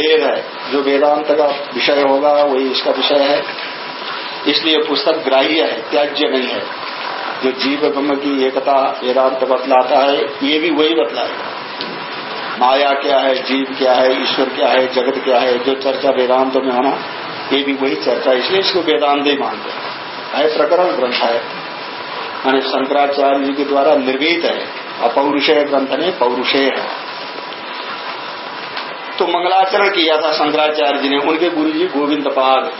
वेद है। जो वेदांत का विषय होगा, वही इसका विषय है। इसलिए पुस्तक ग्राह्य है, त्याज्य नहीं है। जो जीव ब्रह्म की एकता वेदांत बतलाता है, ये भी वही बतलाएगा माया क्या है, जीव क्या है, ईश्वर क्या है, जगत क्या है, जो चर्चा वेदांत में होना ये भी वही चर्चा। इसलिए इसको वेदांत ही मानते हैं। है प्रकरण ग्रंथ है। मानी शंकराचार्य जी के द्वारा निर्मित है। अपौरुषेय ग्रंथ में पौरुषेय है। तो मंगलाचरण किया था शंकराचार्य जी ने। उनके गुरु जी गोविंद पाद।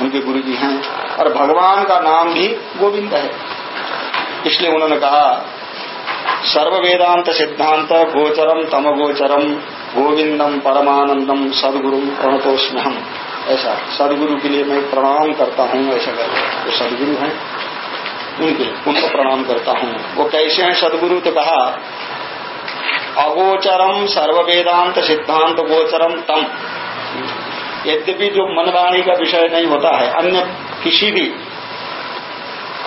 उनके गुरु जी हैं। और भगवान का नाम भी गोविंद है। इसलिए उन्होंने कहा सर्व वेदांत सिद्धांत गोचरम तम गोचरम गोविंदम परमानंदम सदगुरु प्रणतोष्म हम ऐसा, सदगुरु के लिए मैं प्रणाम करता हूँ, ऐसा कर वो सदगुरु हैं। उनके उनको प्रणाम करता हूँ। वो कैसे हैं सदगुरु? तो कहा अगोचरम सर्व वेदांत सिद्धांत गोचरम तम यद्यपि जो मनवाणी का विषय नहीं होता है, अन्य किसी भी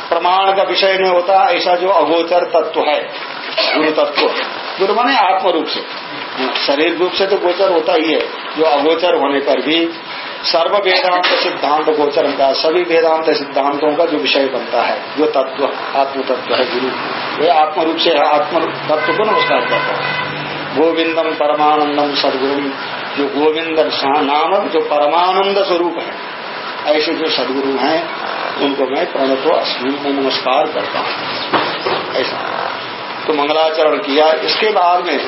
प्रमाण का विषय नहीं होता, ऐसा जो अगोचर तत्व है, गुरु तत्व, गुरु माने आत्म रूप से शरीर रूप से तो गोचर होता ही है, जो अगोचर होने पर भी सर्व वेदांत सिद्धांत गोचर का? सभी वेदांत सिद्धांतों का जो विषय बनता है, जो तत्व आत्म तत्व है गुरु। वे आत्म रूप से आत्म तत्व को नमस्कार करता है। गोविंदम परमानंदम सदगुरु, जो गोविंद नामक जो परमानंद स्वरूप है, ऐसे जो सदगुरु हैं, उनको मैं प्रणतो अश्विन में नमस्कार करता हूँ। ऐसा। तो मंगलाचरण किया। इसके बाद में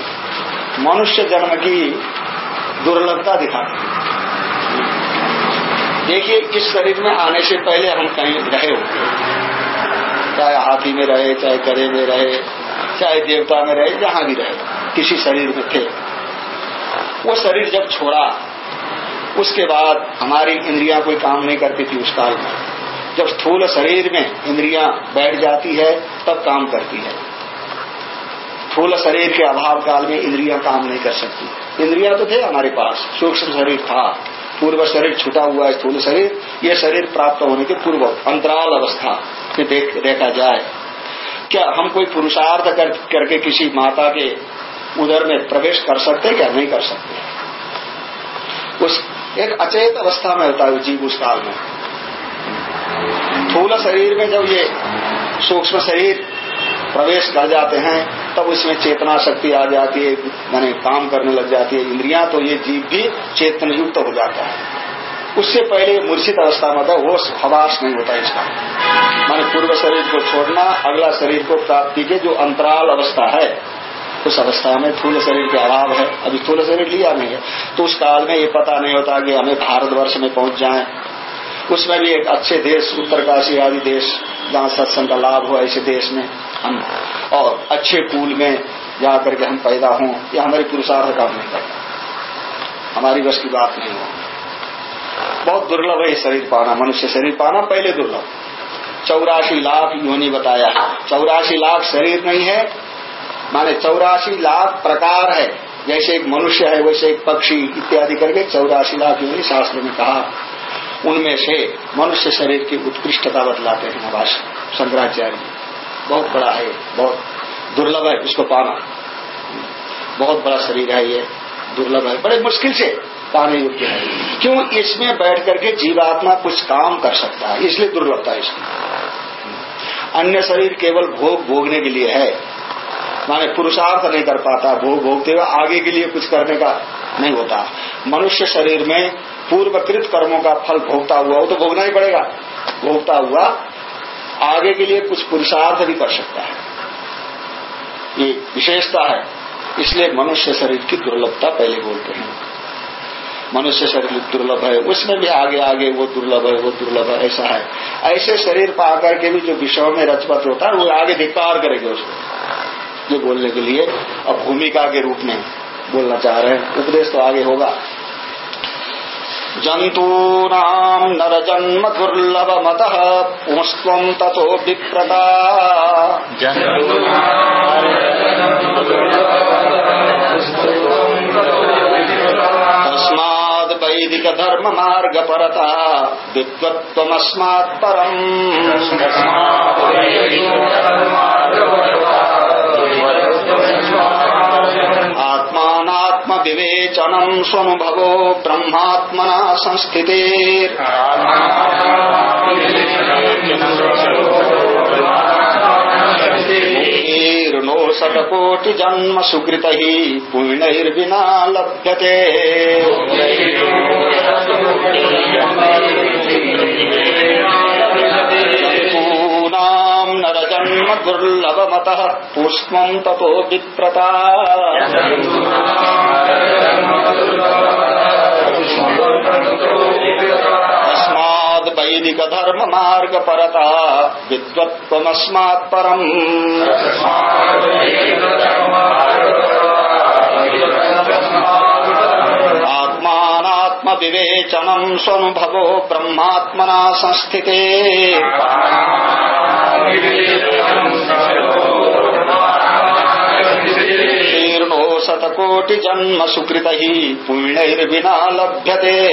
मनुष्य जन्म की दुर्लभता दिखाते देखिए, इस शरीर में आने से पहले हम कहीं रहे होंगे चाहे हाथी में रहे, चाहे करे में रहे, चाहे देवता में रहे, जहाँ भी रहे, किसी शरीर में थे। वो शरीर जब छोड़ा, उसके बाद हमारी इंद्रियाँ कोई काम नहीं करती थी उस काल में। जब स्थूल शरीर में इंद्रियाँ बैठ जाती है, तब काम करती है। स्थूल शरीर के अभाव काल में इंद्रियाँ काम नहीं कर सकती। इंद्रिया तो थे हमारे पास, सूक्ष्म शरीर था। पूर्व शरीर छुटा हुआ है स्थूल शरीर ये शरीर प्राप्त होने के पूर्व अंतराल अवस्था में देख, देखा जाए। क्या हम कोई पुरुषार्थ कर, करके किसी माता के उदर में प्रवेश कर सकते क्या? नहीं कर सकते। उस एक अचेत अवस्था में होता है जीव उस काल में। स्थूल शरीर में जब ये सूक्ष्म शरीर प्रवेश कर जाते हैं, तब उसमें चेतना शक्ति आ जाती है माने काम करने लग जाती है इंद्रियाँ तो ये जीव भी चेतन युक्त हो जाता है। उससे पहले मूर्छित अवस्था में है होश हवास नहीं होता इसका। माने पूर्व शरीर को छोड़ना, अगला शरीर को प्राप्ति के जो अंतराल अवस्था है, उस अवस्था में थूल शरीर के अभाव है। अभी थूल शरीर लिया नहीं है तो उस काल में ये पता नहीं होता कि हमें भारतवर्ष में पहुँच जाए। उसमें भी एक अच्छे देश, उत्तरकाशी आदि देश जहाँ सत्संग का लाभ हो ऐसे देश में हम और अच्छे कुल में जा करके हम पैदा हों या हमारे पुरुषार्थ काम नहीं करता हमारी बस की बात नहीं हो। बहुत दुर्लभ है शरीर पाना, मनुष्य शरीर पाना पहले दुर्लभ। चौरासी लाख योनि बताया चौरासी लाख शरीर नहीं है, माने चौरासी लाख प्रकार है। जैसे एक मनुष्य है, वैसे एक पक्षी, इत्यादि करके चौरासी लाख योनि शास्त्र में कहा उनमें से मनुष्य शरीर की उत्कृष्टता बतलाते हैं नवास शंकराचार्य। बहुत बड़ा है, बहुत दुर्लभ है इसको पाना। बहुत बड़ा शरीर है ये, दुर्लभ है। बड़े मुश्किल से पाने योग्य है। क्यों? इसमें बैठ करके जीवात्मा कुछ काम कर सकता है, इसलिए दुर्लभता है इसकी अन्य शरीर केवल भोग भोगने के लिए है। माने पुरुषार्थ नहीं कर पाता, भोग भोगते हुए आगे के लिए कुछ करने का नहीं होता। मनुष्य शरीर में पूर्वकृत कर्मों का फल भोगता हुआ वो तो भोगना ही पड़ेगा। भोगता हुआ आगे के लिए कुछ पुरुषार्थ भी कर सकता है। ये विशेषता है। इसलिए मनुष्य शरीर की दुर्लभता पहले बोलते हैं। मनुष्य शरीर दुर्लभ है, उसमें भी आगे आगे, वो दुर्लभ है, वो दुर्लभ है, ऐसा है। ऐसे शरीर पा करके भी जो विषयों में रचपत होता है, वो आगे धिकार करेंगे उसको। ये बोलने के लिए अब भूमिका के रूप में बोलना चाह रहे हैं। उपदेश तो आगे होगा। जन्तूनाम् नरजन्म दुर्लभमतः पुंस्त्वम् ततो विप्रता तस्माद् वैदिकधर्ममार्गपरता विद्वत्त्वमस्मात् परम्। विवेचनम स्वनुभवो ब्रह्मात्मना संस्थिते। नो शतकोटि जन्म सुकृत पुण्यर्विना लभ्यते। नरजन्म दुर्लभमतः पुष्पम् ततो विप्रता वैदिक धर्म मार्ग परता विद्वत्वमस्मात् परम्। विवेचनम् स्वनुभवो ब्रह्मात्मना संस्थिते। शीर्णो शतकोटि जन्म सुकृत ही पुण्यर्विना लभ्यते।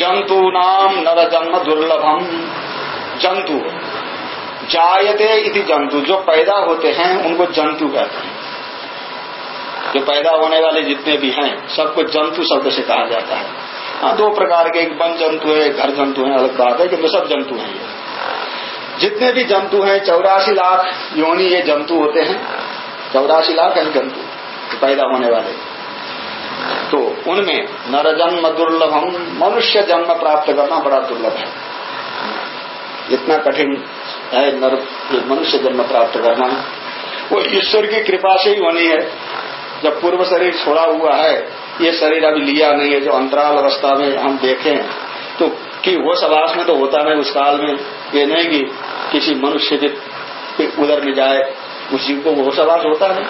जंतु नाम नर जन्म दुर्लभम। जंतु जायते इति जंतु। जो पैदा होते हैं, उनको जंतु कहते हैं। जो पैदा होने वाले जितने भी हैं, सबको जंतु शब्द से कहा जाता है। हाँ दो प्रकार के एक वन जंतु है घर जंतु है, अलग बात है कि सब जंतु हैं। जितने भी जंतु हैं, चौरासी लाख योनि ये जंतु होते हैं। चौरासी लाख हैं जंतु पैदा होने वाले। तो उनमें नर जन्म दुर्लभम, मनुष्य जन्म प्राप्त करना बड़ा दुर्लभ है। इतना कठिन है, नर मनुष्य जन्म प्राप्त करना। वो ईश्वर की कृपा से ही होनी है। जब पूर्व शरीर छोड़ा हुआ है, ये शरीर अभी लिया नहीं है, जो अंतराल अवस्था में हम देखें तो कि वो सवास में तो होता नहीं उस काल में। ये नहीं कि किसी मनुष्य के उधर में जाए, उस जीव को वो सवास होता नहीं।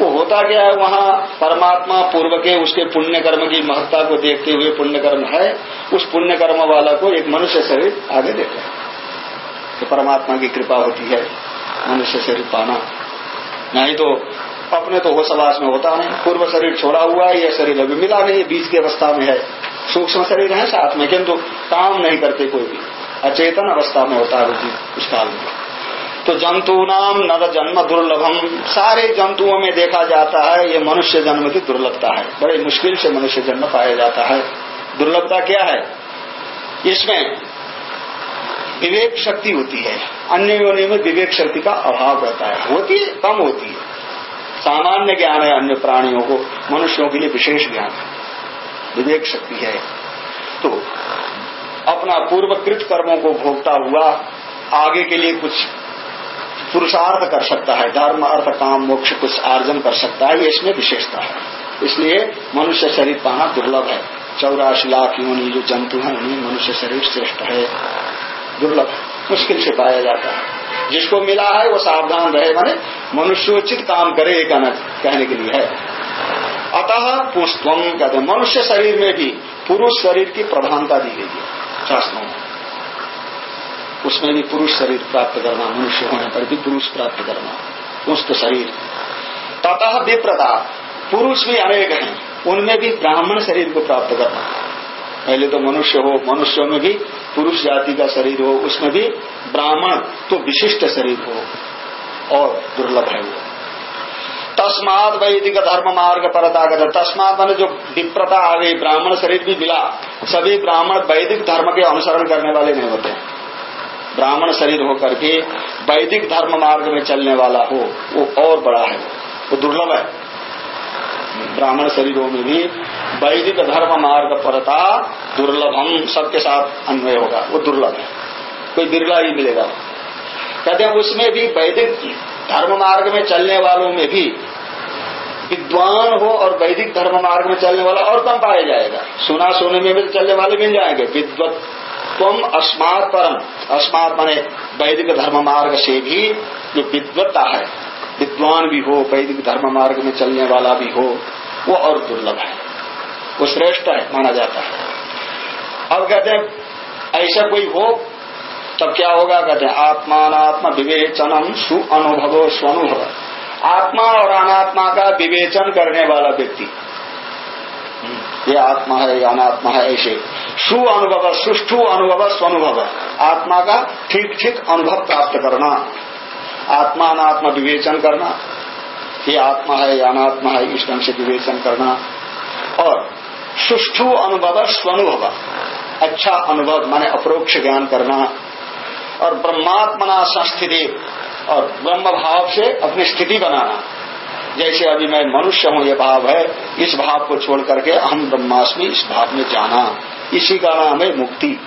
वो होता क्या है, वहाँ परमात्मा पूर्व के उसके पुण्य कर्म की महत्ता को देखते हुए पुण्य कर्म है, उस पुण्य कर्म वाला को एक मनुष्य शरीर आगे देता है। तो परमात्मा की कृपा होती है, मनुष्य शरीर पाना। नहीं तो अपने तो हो समाज में होता नहीं। पूर्व शरीर छोड़ा हुआ है, यह शरीर अभी मिला नहीं, बीज की अवस्था में है। सूक्ष्म शरीर है साथ में, किंतु काम नहीं करते कोई भी। अचेतन अवस्था में होता है उस काल में। तो जंतु नाम नर जन्म दुर्लभम। सारे जंतुओं में देखा जाता है, ये मनुष्य जन्म की दुर्लभता है। बड़े मुश्किल से मनुष्य जन्म पाया जाता है। दुर्लभता क्या है? इसमें विवेक शक्ति होती है। अन्य योनि में विवेक शक्ति का अभाव रहता है। होती है, कम होती है। सामान्य ज्ञान है अन्य प्राणियों को, मनुष्यों के लिए विशेष ज्ञान है। विवेक शक्ति है। तो अपना पूर्वकृत कर्मों को भोगता हुआ आगे के लिए कुछ पुरुषार्थ कर सकता है, धर्म, अर्थ, काम, मोक्ष, कुछ आर्जन कर सकता है, ये इसमें विशेषता है। इसलिए मनुष्य शरीर पाना दुर्लभ है। चौरासी लाख योनि जो जंतु हैं, उन्हें मनुष्य शरीर श्रेष्ठ है। दुर्लभ, मुश्किल से पाया जाता है। जिसको मिला है, वो सावधान रहे, माने मनुष्योचित काम करे एक कहने के लिए है। अतः पुष्पम कहते मनुष्य शरीर में भी पुरुष शरीर की प्रधानता दी गई है। शास्त्रों में। उसमें भी पुरुष शरीर प्राप्त करना, मनुष्य होने पर भी पुरुष प्राप्त करना, पुष्प शरीर। ततः विप्रता पुरुष भी अनेक हैं, उनमें भी ब्राह्मण शरीर को प्राप्त करना। पहले तो मनुष्य हो, मनुष्यों में भी पुरुष जाति का शरीर हो, उसमें भी ब्राह्मण तो विशिष्ट शरीर हो और दुर्लभ है वो। तस्माद वैदिक धर्म मार्ग परतागत तस्माद मैंने जो विप्रता आ गई, ब्राह्मण शरीर भी मिला, सभी ब्राह्मण वैदिक धर्म के अनुसरण करने वाले नहीं होते। ब्राह्मण शरीर होकर के वैदिक धर्म मार्ग में चलने वाला हो, वो और बड़ा है, वो दुर्लभ है। ब्राह्मण शरीरों में भी वैदिक धर्म मार्ग परता दुर्लभम सबके साथ अन्वय होगा, वो दुर्लभ है। कोई बिरला ही मिलेगा। कहते हैं, उसमें भी वैदिक धर्म मार्ग में चलने वालों में भी विद्वान हो और वैदिक धर्म मार्ग में चलने वाला और कम पाया जाएगा। सुना सुने में भी चलने वाले मिल जाएँगे। विद्वत तुम अस्मात परम। अस्मात माने वैदिक धर्म मार्ग से भी जो विद्वत्ता है विद्वान भी हो, वैदिक धर्म मार्ग में चलने वाला भी हो, वो और दुर्लभ है। वो श्रेष्ठ है, माना जाता है। अब कहते हैं, ऐसा कोई हो, तब क्या होगा? कहते हैं आत्मात्मा विवेचनम सु अनुभवो स्वानुभव। आत्मा और अनात्मा का विवेचन करने वाला व्यक्ति। ये आत्मा है, ये अनात्मा है, ऐसे। सु अनुभव सुष्ठु अनुभव, स्वानुभव। आत्मा का ठीक ठीक अनुभव प्राप्त करना। आत्मा अनात्मा विवेचन करना, ये आत्मा है, या अनात्मा है इस ढंग से विवेचन करना। और सुष्ठु अनुभव स्वनुभव अच्छा अनुभव माने अप्रोक्ष ज्ञान करना। और ब्रह्मात्मना संस्थिति और ब्रह्म भाव से अपनी स्थिति बनाना। जैसे अभी मैं मनुष्य हूँ, ये भाव है, इस भाव को छोड़ करके हम ब्रह्मास्मि इस भाव में जाना। इसी का नाम है मुक्ति।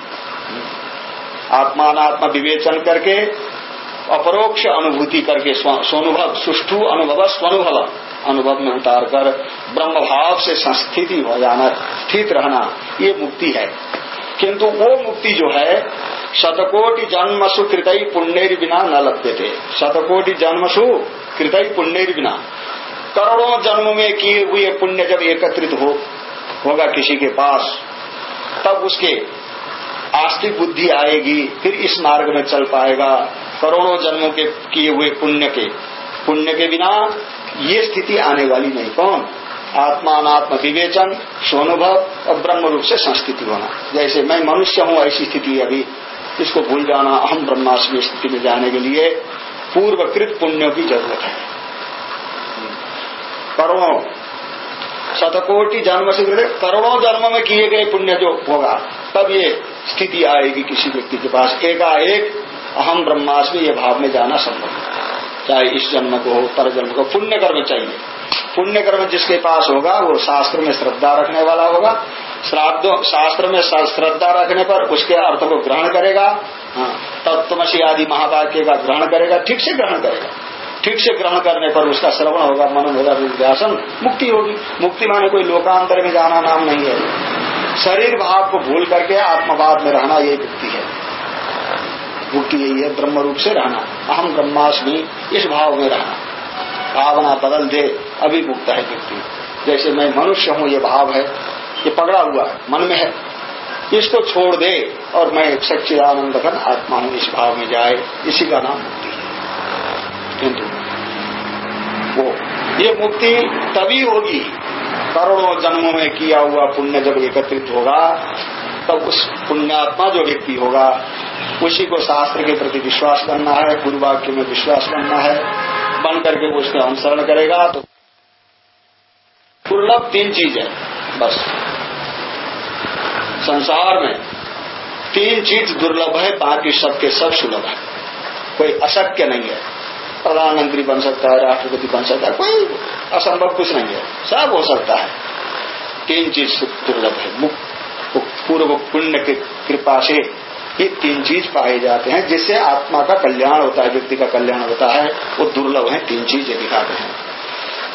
आत्मात्मा विवेचन करके अपरोक्ष अनुभूति करके स्वानुभव सुष्ठु अनुभव, स्वनुभव, अनुभव में उतार कर ब्रह्म भाव से संस्थिति हो जाना स्थित रहना, ये मुक्ति है। किंतु वो मुक्ति जो है, शतकोटि जन्मसु कृतई पुण्य बिना न लगते थे शतकोटि जन्मसु कृतई पुण्य बिना। करोड़ों जन्म में किए हुए पुण्य जब एकत्रित हो, होगा किसी के पास, तब उसके आस्तिक बुद्धि आएगी, फिर इस मार्ग में चल पाएगा, करोड़ों जन्मों के किए हुए पुण्य के। पुण्य के बिना ये स्थिति आने वाली नहीं। कौन? आत्मा अनात्म विवेचन स्वानुभव और ब्रह्म रूप से संस्थिति होना। जैसे मैं मनुष्य हूँ, ऐसी स्थिति अभी। इसको भूल जाना अहम ब्रह्मास्मि स्थिति में जाने के लिए पूर्वकृत पुण्यों की ज़रूरत है। करोड़ों, शतकोटि जन्म से करोड़ों जन्म में किए गए पुण्य जो होगा, तब ये स्थिति आएगी किसी व्यक्ति के पास। एकाएक अहम ब्रह्मास्मि ये भाव में जाना संभव चाहे इस जन्म को हो पर जन्म को। पुण्य कर्म चाहिए। पुण्य कर्म जिसके पास होगा वो शास्त्र में श्रद्धा रखने वाला होगा। श्राद्ध शास्त्र में श्रद्धा रखने पर उसके अर्थ को ग्रहण करेगा। हाँ, तत्वमसी आदि महावाक्य का ग्रहण करेगा ठीक से ग्रहण करेगा। ठीक से ग्रहण करने पर उसका श्रवण होगा मनन होगा विध्यासन मुक्ति होगी। मुक्ति माने कोई लोकांतर में जाना नाम नहीं है। शरीर भाव को भूल करके आत्मवाद में रहना ये मुक्ति है। मुक्ति यही है, ब्रह्म रूप से रहना। अहम ब्रह्मास्मि, इस भाव में रहना। भावना बदल दे, अभी मुक्त है व्यक्ति जैसे मैं मनुष्य हूँ, ये भाव है, ये पकड़ा हुआ है, मन में है। इसको छोड़ दे और मैं सच्चिदानंद घन आत्मा हूँ, इस भाव में जाए। इसी का नाम मुक्ति है। वो, ये मुक्ति तभी होगी करोड़ों जन्मों में किया हुआ पुण्य जब एकत्रित होगा, तब उस पुण्यात्मा जो व्यक्ति होगा, उसी को शास्त्र के प्रति विश्वास करना है, गुरु वाक्य में विश्वास करना है बन करके उसका अनुसरण करेगा तो दुर्लभ तीन चीज़ है, बस। संसार में तीन चीज़ दुर्लभ है, बाकी सबके सब सुलभ है। कोई अशक्य नहीं है। प्रधानमंत्री बन सकता है, राष्ट्रपति बन सकता है, कोई असंभव कुछ नहीं है। सब हो सकता है। तीन चीज़ दुर्लभ है पूर्व पुण्य की कृपा से ये तीन चीज़ पाए जाते हैं, जिससे आत्मा का कल्याण होता है, व्यक्ति का कल्याण होता है। वो दुर्लभ है, तीन चीज़ दिखाते हैं।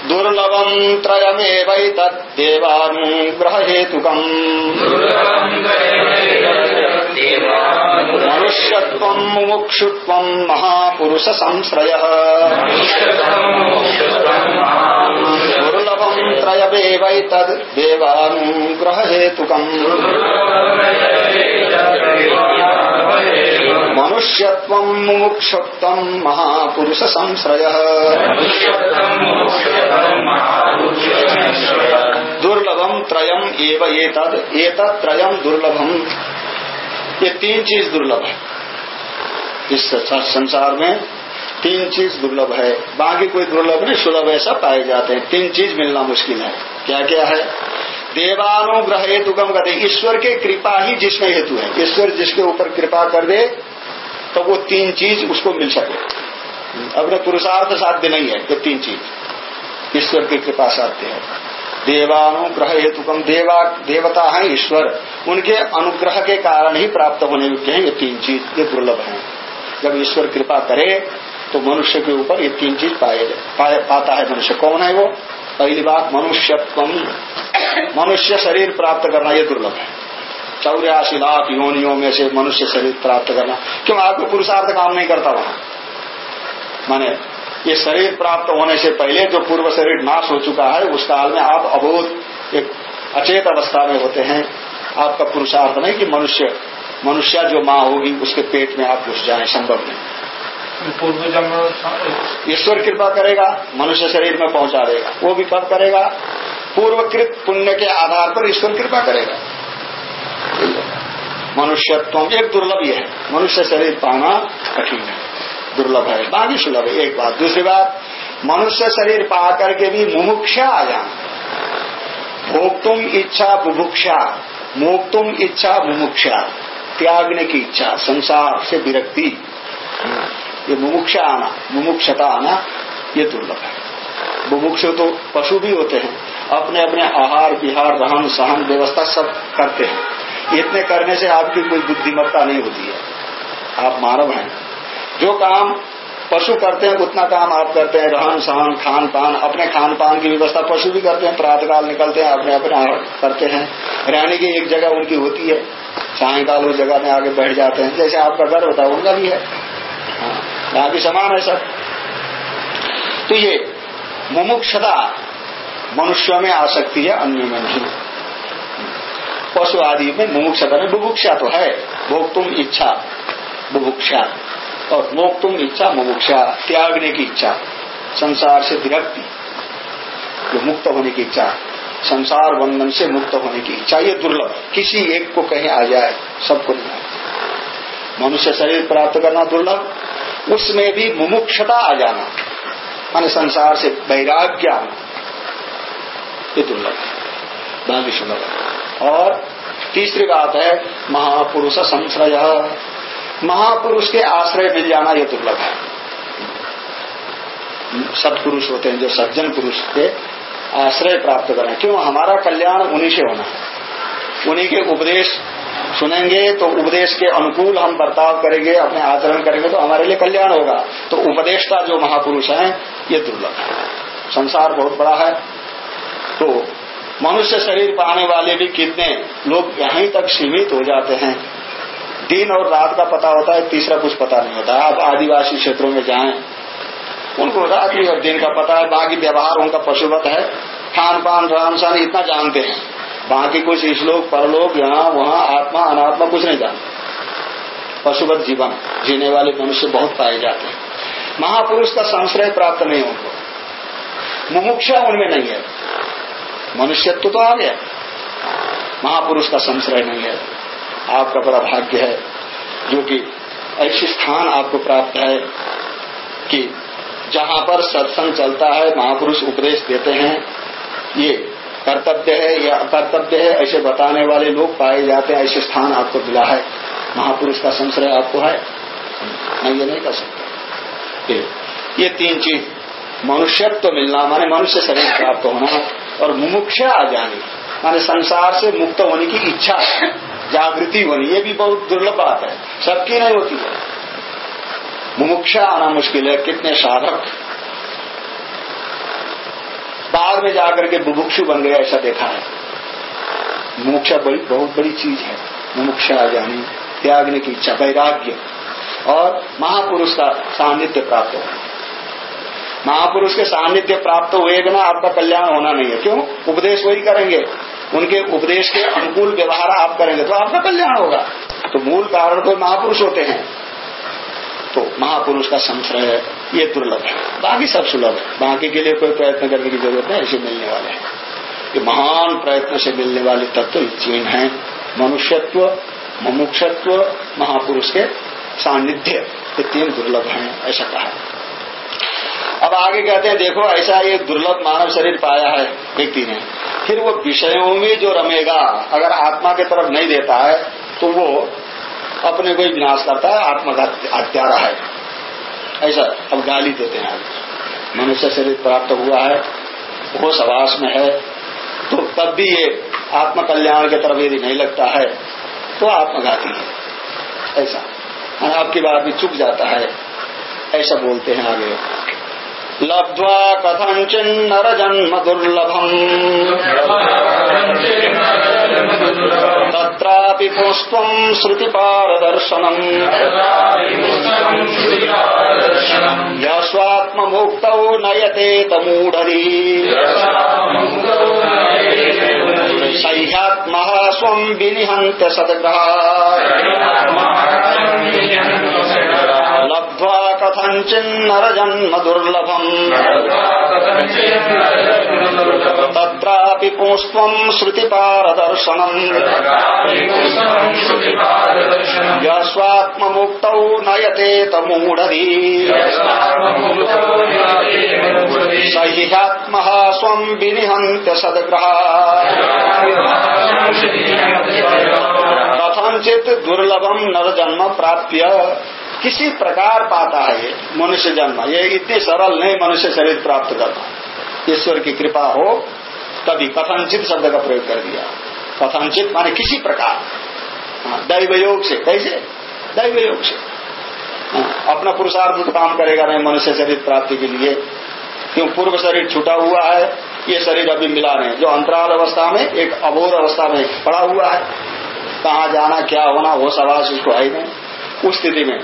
दुर्लभम त्रयमेव तदेवानुग्रह हेतुकम मुमुक्षुत्व महापुरुष संश्रय दुर्लभम त्रयमेव तदेवानुग्रह हेतुकम मनुष्यत्व मुमुक्षुत्व महापुरुष संश्रय दुर्लभम त्रयम एव एतद एतद दुर्लभम। ये तीन चीज़ दुर्लभ है। इस संसार में तीन चीज़ दुर्लभ है। बाकी कोई दुर्लभ नहीं, सुलभ ऐसा पाए जाते हैं। तीन चीज़ मिलना मुश्किल है। क्या क्या है? देवानुग्रह हेतु कम कहते ईश्वर के कृपा ही जिसमें हेतु है। ईश्वर जिसके ऊपर कृपा कर दे तो वो तीन चीज़ उसको मिल सके। अपने पुरुषार्थ साध्य नहीं है, ये तीन चीज़। ईश्वर की कृपा साध्य है। देवानुग्रह हेतु कम देवा, देवता है ईश्वर। उनके अनुग्रह के कारण ही प्राप्त होने योग्य है ये तीन चीज़, ये दुर्लभ है। जब ईश्वर कृपा करे तो मनुष्य के ऊपर ये तीन चीज़ पाए, पाता है मनुष्य। कौन है वो? पहली बात मनुष्यत्व मनुष्य शरीर प्राप्त करना ये दुर्लभ है। चौरासी लाख योनियों में से मनुष्य शरीर प्राप्त करना। क्यों? आपको पुरुषार्थ काम नहीं करता वहाँ। माने ये शरीर प्राप्त होने से पहले जो पूर्व शरीर नाश हो चुका है उस काल में आप अबोध एक अचेत अवस्था में होते हैं। आपका पुरुषार्थ नहीं कि मनुष्य मनुष्य जो माँ होगी उसके पेट में आप घुस जाए संभव नहीं। पूर्व जन्म ईश्वर कृपा करेगा मनुष्य शरीर में पहुँचा देगा। वो भी कब करेगा? पूर्वकृत पुण्य के आधार पर ईश्वर कृपा करेगा। मनुष्यत्व एक दुर्लभ ही है। मनुष्य शरीर पाना कठिन है। दुर्लभ है बाकी सुलभ है एक बात। दूसरी बात मनुष्य शरीर पा करके भी मुमुक्षा आ जाना भोक्तुम इच्छा बुभुक्षा। मोक्तुम इच्छा मुमुक्षा त्यागने की इच्छा, संसार से विरक्ति। ये मुमुक्षा आना, मुमुक्षता आना, ये दुर्लभ है। मुमुक्ष तो पशु भी होते हैं अपने अपने आहार, विहार, रहन, सहन, व्यवस्था सब करते हैं। इतने करने से आपकी कोई बुद्धिमत्ता नहीं होती है। आप मानव हैं। जो काम पशु करते हैं उतना काम आप करते हैं रहन सहन खान पान अपने खान पान की व्यवस्था पशु भी करते हैं प्रातकाल निकलते हैं अपने अपने करते हैं। रहने की एक जगह उनकी होती है सायकाल उस जगह में आगे बैठ जाते हैं जैसे आपका घर होता है उनका भी है। हाँ, यहाँ भी समान है सब। तो ये मुमुक्षता मनुष्य में आ सकती है अन्य में। नहीं पशु आदि में मुमुक्षता में बुभुक्षा तो है भोग तुम इच्छा बुभुक्षा। और मोक्तुम इच्छा, मुमुक्षा, त्यागने की इच्छा, संसार से विरक्ति, जो मुक्त होने की इच्छा, संसार बंधन से मुक्त होने की इच्छा, ये दुर्लभ। किसी एक को कहीं आ जाए, सबको नहीं मनुष्य शरीर प्राप्त करना दुर्लभ, उसमें भी मुमुक्षता आ जाना, मान संसार से वैराग्य आना, ये दुर्लभ है। और तीसरी बात है, महापुरुष संश्रय। महापुरुष के आश्रय मिल जाना ये दुर्लभ है। सत्पुरुष होते हैं जो सज्जन पुरुष के आश्रय प्राप्त करें। क्यों? हमारा कल्याण उन्हीं से होना है। उन्हीं के उपदेश सुनेंगे तो उपदेश के अनुकूल हम बर्ताव करेंगे, अपने आचरण करेंगे तो हमारे लिए कल्याण होगा। तो उपदेशता जो महापुरुष हैं, ये दुर्लभ है। संसार बहुत बड़ा है। तो मनुष्य शरीर पाने वाले भी कितने लोग यहीं तक सीमित हो जाते हैं। दिन और रात का पता होता है, तीसरा कुछ पता नहीं होता। आप आदिवासी क्षेत्रों में जाएँ, उनको रात्रि और दिन का पता है, बाकी व्यवहार उनका पशुवत है। खान पान रहन सहन इतना जानते हैं। बाकी कुछ इसलोक परलोक, यहाँ, वहाँ, आत्मा, अनात्मा कुछ नहीं जानते। पशुवत जीवन, जीने वाले मनुष्य बहुत पाए जाते हैं। महापुरुष का संश्रय प्राप्त नहीं उनको। मुमुक्षा उनमें नहीं है। मनुष्यत्व तो आ गया। महापुरुष का संश्रय नहीं है। आपका बड़ा भाग्य है जो कि ऐसे स्थान आपको प्राप्त है कि जहाँ पर सत्संग चलता है महापुरुष उपदेश देते हैं ये कर्तव्य है या अकर्तव्य है ऐसे बताने वाले लोग पाए जाते हैं ऐसे स्थान आपको मिला है। महापुरुष का संश्रय आपको है? मैं ये नहीं कर सकता। ये, तीन चीज़ मनुष्यत्व तो मिलना माने मनुष्य शरीर प्राप्त होना और मुमुक्षा आ जानी। माने संसार से मुक्त होने की इच्छा जागृति होनी, ये भी बहुत दुर्लभ बात है। सबकी नहीं होती है। मुमुक्षा आना मुश्किल है, कितने साधक। बाद में जाकर के बुभुक्षु बन गए, ऐसा देखा है। मुमुक्षा बड़ी, बहुत बड़ी चीज़ है। मुमुक्षा जानी, त्यागने की इच्छा, वैराग्य। और महापुरुष का सान्निध्य प्राप्त हो महापुरुष के सान्निध्य प्राप्त हुए बिना आपका कल्याण होना नहीं है। क्यों? उपदेश वही करेंगे। उनके उपदेश के अनुकूल व्यवहार आप करेंगे तो आपका कल्याण होगा। तो मूल कारण तो महापुरुष होते हैं। तो महापुरुष का संश्रय ये दुर्लभ है। बाकी सब सुलभ है। बाकी के लिए कोई प्रयत्न करने की ज़रूरत नहीं, ऐसे मिलने वाले हैं। ये महान प्रयत्न से मिलने वाले तत्व जीन है। मनुष्यत्व, मुमुक्षत्व, महापुरुष के सान्निध्य, ये तीन दुर्लभ हैं, ऐसा कहा। अब आगे कहते हैं, देखो, ऐसा एक दुर्लभ मानव शरीर पाया है व्यक्ति ने। फिर वो विषयों में जो रमेगा, अगर आत्मा के तरफ़ नहीं देता है तो वो अपने को ही विनाश करता है, आत्मा का हत्यारा है। ऐसा अब गाली देते हैं। मनुष्य शरीर प्राप्त हुआ है, वो सवास में है तो तब भी ये आत्म कल्याण की तरफ़ यदि नहीं लगता है तो आत्मघाती है। ऐसा। आपकी बात भी चुप जाता है। ऐसा बोलते हैं आगे। लब्ध्वा कथञ्चिन्नर जन्म दुर्लभम्। तत्रापि पुष्पम् श्रुतिपारदर्शनम्। यस्वात्ममुक्तौ नयते तमूढरी सह्यात्म स्वम् विनिहन्त्य सद्ग्रहा लब्ध्वा कथञ्चिन्नर जन्म दुर्लभम् तत्रापि पुंस्त्वम् श्रुतिपारदर्शनम् यस्वात्ममुक्तौ नयते तमूढधी स ह्यात्मः स्वम् विनिहन्त्य सद्ग्रहा। कथंचित दुर्लभम नर जन्म प्राप्य किसी प्रकार पाता है ये मनुष्य जन्म। ये इतनी सरल नहीं मनुष्य शरीर प्राप्त करना ईश्वर की कृपा हो तभी कथनचित शब्द का प्रयोग कर दिया। कथनचित माने किसी प्रकार। हाँ, दैव योग से। कैसे? दैव योग से। हाँ, अपना पुरुषार्थ तो काम करेगा नहीं मनुष्य शरीर प्राप्ति के लिए। क्यों? पूर्व शरीर छूटा हुआ है ये शरीर अभी मिला नहीं। जो अंतराल अवस्था में एक अबोध अवस्था में पड़ा हुआ है। कहा जाना क्या होना वो सवाल उसको है ही नहीं। उस स्थिति में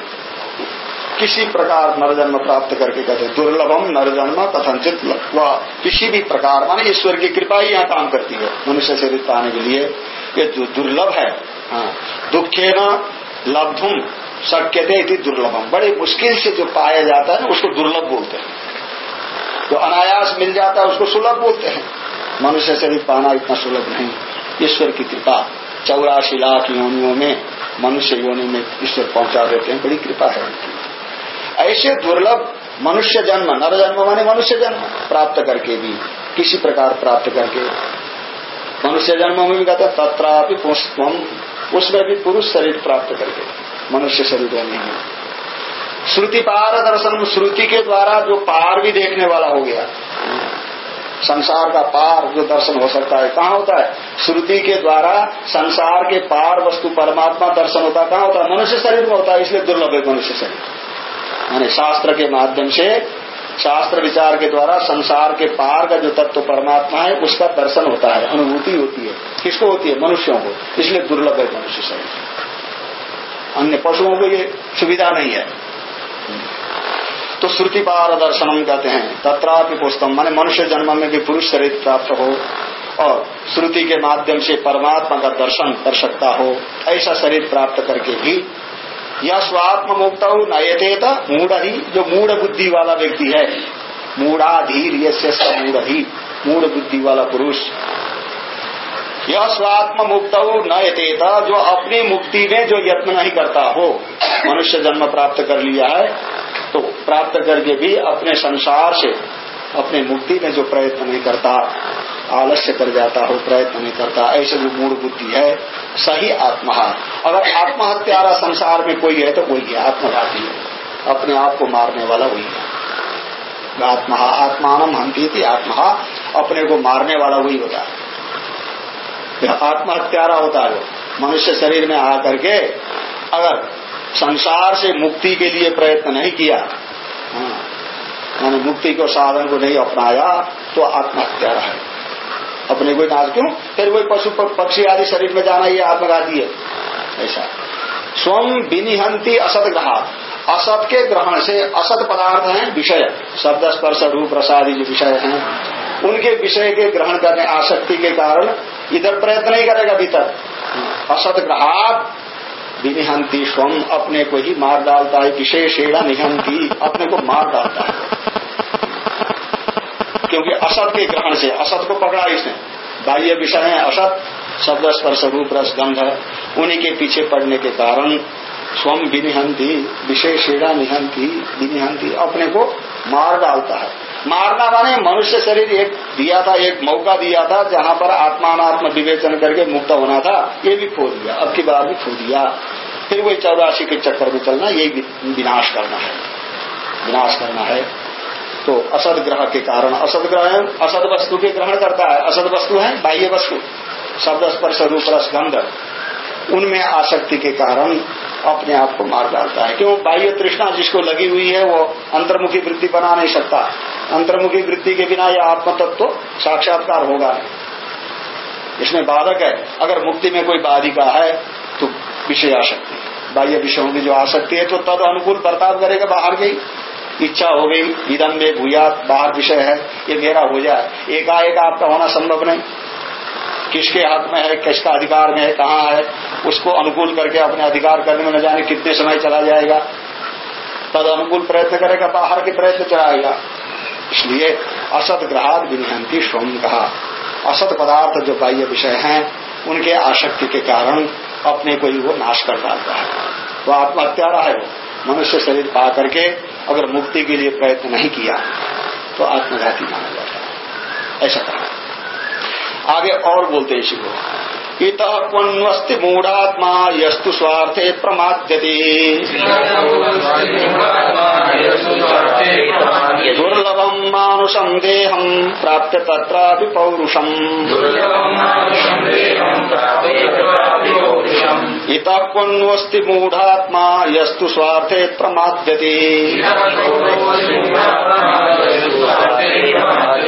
किसी प्रकार नरजन्म प्राप्त करके कहते दुर्लभम नरजन्म कथनचित व किसी भी प्रकार माने ईश्वर की कृपा ही यहाँ काम करती है। मनुष्य से शरीर पाने के लिए ये जो दुर्लभ है। हाँ, दुखे न लब्धुम शक्य थे दुर्लभम। बड़े मुश्किल से जो पाया जाता है उसको दुर्लभ बोलते हैं। जो अनायास मिल जाता है उसको सुलभ बोलते हैं। मनुष्य शरीर पाना इतना सुलभ नहीं। ईश्वर की कृपा चौरासी लाख योनियों में मनुष्य योनि में ईश्वर पहुँचा देते हैं। बड़ी कृपा है ऐसे दुर्लभ मनुष्य जन्म नर जन्म माने मनुष्य जन्म प्राप्त करके भी, किसी प्रकार प्राप्त करके। मनुष्य जन्म में भी कहते तत्रापि पुष्पम उसमें भी पुरुष शरीर प्राप्त करके, मनुष्य शरीर है श्रुति पार दर्शन श्रुति के द्वारा जो पार भी देखने वाला हो गया। संसार का पार जो दर्शन हो सकता है, कहाँ होता है? श्रुति के द्वारा संसार के पार वस्तु परमात्मा दर्शन होता है, कहाँ होता है? मनुष्य शरीर में होता है, इसलिए दुर्लभ है मनुष्य शरीर। यानी शास्त्र के माध्यम से, शास्त्र विचार के द्वारा संसार के पार का जो तत्व परमात्मा है, उसका दर्शन होता है, अनुभूति होती है। किसको होती है? मनुष्यों को। इसलिए दुर्लभ है मनुष्य शरीर। अन्य पशुओं को ये सुविधा नहीं है। तो श्रुति पार दर्शनम कहते हैं, तत्रापि पुस्तम, माने मनुष्य जन्म में भी पुरुष शरीर प्राप्त हो, और श्रुति के माध्यम से परमात्मा का दर्शन कर सकता हो, ऐसा शरीर प्राप्त करके भी यह स्वात्म मुक्त नयतेत मूढ़ ही जो मूढ़ बुद्धि वाला व्यक्ति है। मूढ़ाधीर यश मूढ़ मूढ़ बुद्धि वाला पुरुष। यह स्वात्म मुक्त न यतेता जो अपनी मुक्ति में जो यत्न नहीं करता हो, मनुष्य जन्म प्राप्त कर लिया है तो प्राप्त करके भी अपने संसार से, अपने मुक्ति में जो प्रयत्न नहीं करता आलस्य कर जाता हो प्रयत्न नहीं करता ऐसे जो मूड बुद्धि है सही आत्मा अगर आत्महत्यारा संसार में कोई है तो कोई है आत्मघाती है। अपने आप को मारने वाला वही है। आत्मा आत्मान हंती थी आत्मा अपने को मारने वाला वही होता है। आत्महत्यारा होता है मनुष्य शरीर में आकर के अगर संसार से मुक्ति के लिए प्रयत्न नहीं किया हाँ, मुक्ति को साधन को नहीं अपनाया तो आत्महत्या है। अपने कोई नाज क्यों? फिर कोई पशु पक्षी आदि शरीर में जाना ये आत्मघाती है। ऐसा। स्वम विनिहंती असत ग्रहा। असत के ग्रहण से असत पदार्थ हैं विषय। शब्द स्पर्श, रूप प्रसादी जो विषय हैं, उनके विषय के ग्रहण करने आसक्ति के कारण इधर प्रयत्न नहीं करेगा भीतर। असत ग्रहात विनिहंती स्वम अपने को ही मार डालता है। विशेषेणा निहंती। अपने को मार डालता है। क्योंकि असत के ग्रहण से, असत को पकड़ा इसने। बाह्य विषय है असत, शब्द, स्पर्श, रूप, रस, गंध, उन्हीं के पीछे पड़ने के कारण स्वम विनिहंती, विशेषेणा निहंती, विनिहंती, अपने को मार डालता है। मारना माने मनुष्य शरीर एक दिया था, एक मौका दिया था, जहाँ पर आत्मात्म विवेचन करके मुक्त होना था, ये भी खो दिया, अब की बार भी खो दिया। फिर वही चौरासी के चक्कर में चलना यही विनाश करना है। विनाश करना है। तो असद ग्रह के कारण असद ग्रह असद वस्तु के ग्रहण करता है। असद वस्तु है, बाह्य वस्तु। शब्द स्पर्श रूप रस गंध। उनमें आसक्ति के कारण अपने आप को मार डालता है। क्यों? बाह्य तृष्णा जिसको लगी हुई है, वो अंतर्मुखी वृत्ति बना नहीं सकता। अंतर्मुखी वृत्ति के बिना यह आत्म तत्व साक्षात्कार होगा इसमें बाधक है। अगर मुक्ति में कोई बाधिका है तो विषय आसक्ति बाह्य विषयों की जो आसक्ति है तो तद अनुकूल बर्ताव करेगा बाहर की इच्छा हो गई विदम में भूया बाहर विषय है, ये मेरा हो जाए। एकाएक आपका होना संभव नहीं। किसके हाथ में है, किसका अधिकार में है, कहाँ है, उसको अनुकूल करके अपने अधिकार करने में न जाने कितने समय चला जाएगा। तद अनुकूल प्रयत्न करेगा, बाहर के प्रयत्न चलाएगा। इसलिए असत ग्रहात विनिहंती स्वम कहा। असत पदार्थ जो बाह्य विषय हैं, उनके आसक्ति के कारण अपने को ही वो नाश कर डालता है। वो आत्महत्यारा है वो। मनुष्य शरीर पा करके अगर मुक्ति के लिए प्रयत्न नहीं किया तो आत्मघाती माना जाता है। ऐसा कहा। आगे और बोलते इसी को। इत पुण्वस्ति मूढ़ात्मा, यस्तु स्वार्थे प्रमाद्यते। दुर्लभम मानुषम देहम प्राप्त तत्रापि पौरुषम। इत मूढ़ात्मा, यस्तु स्वार्थे प्रमाद्यते।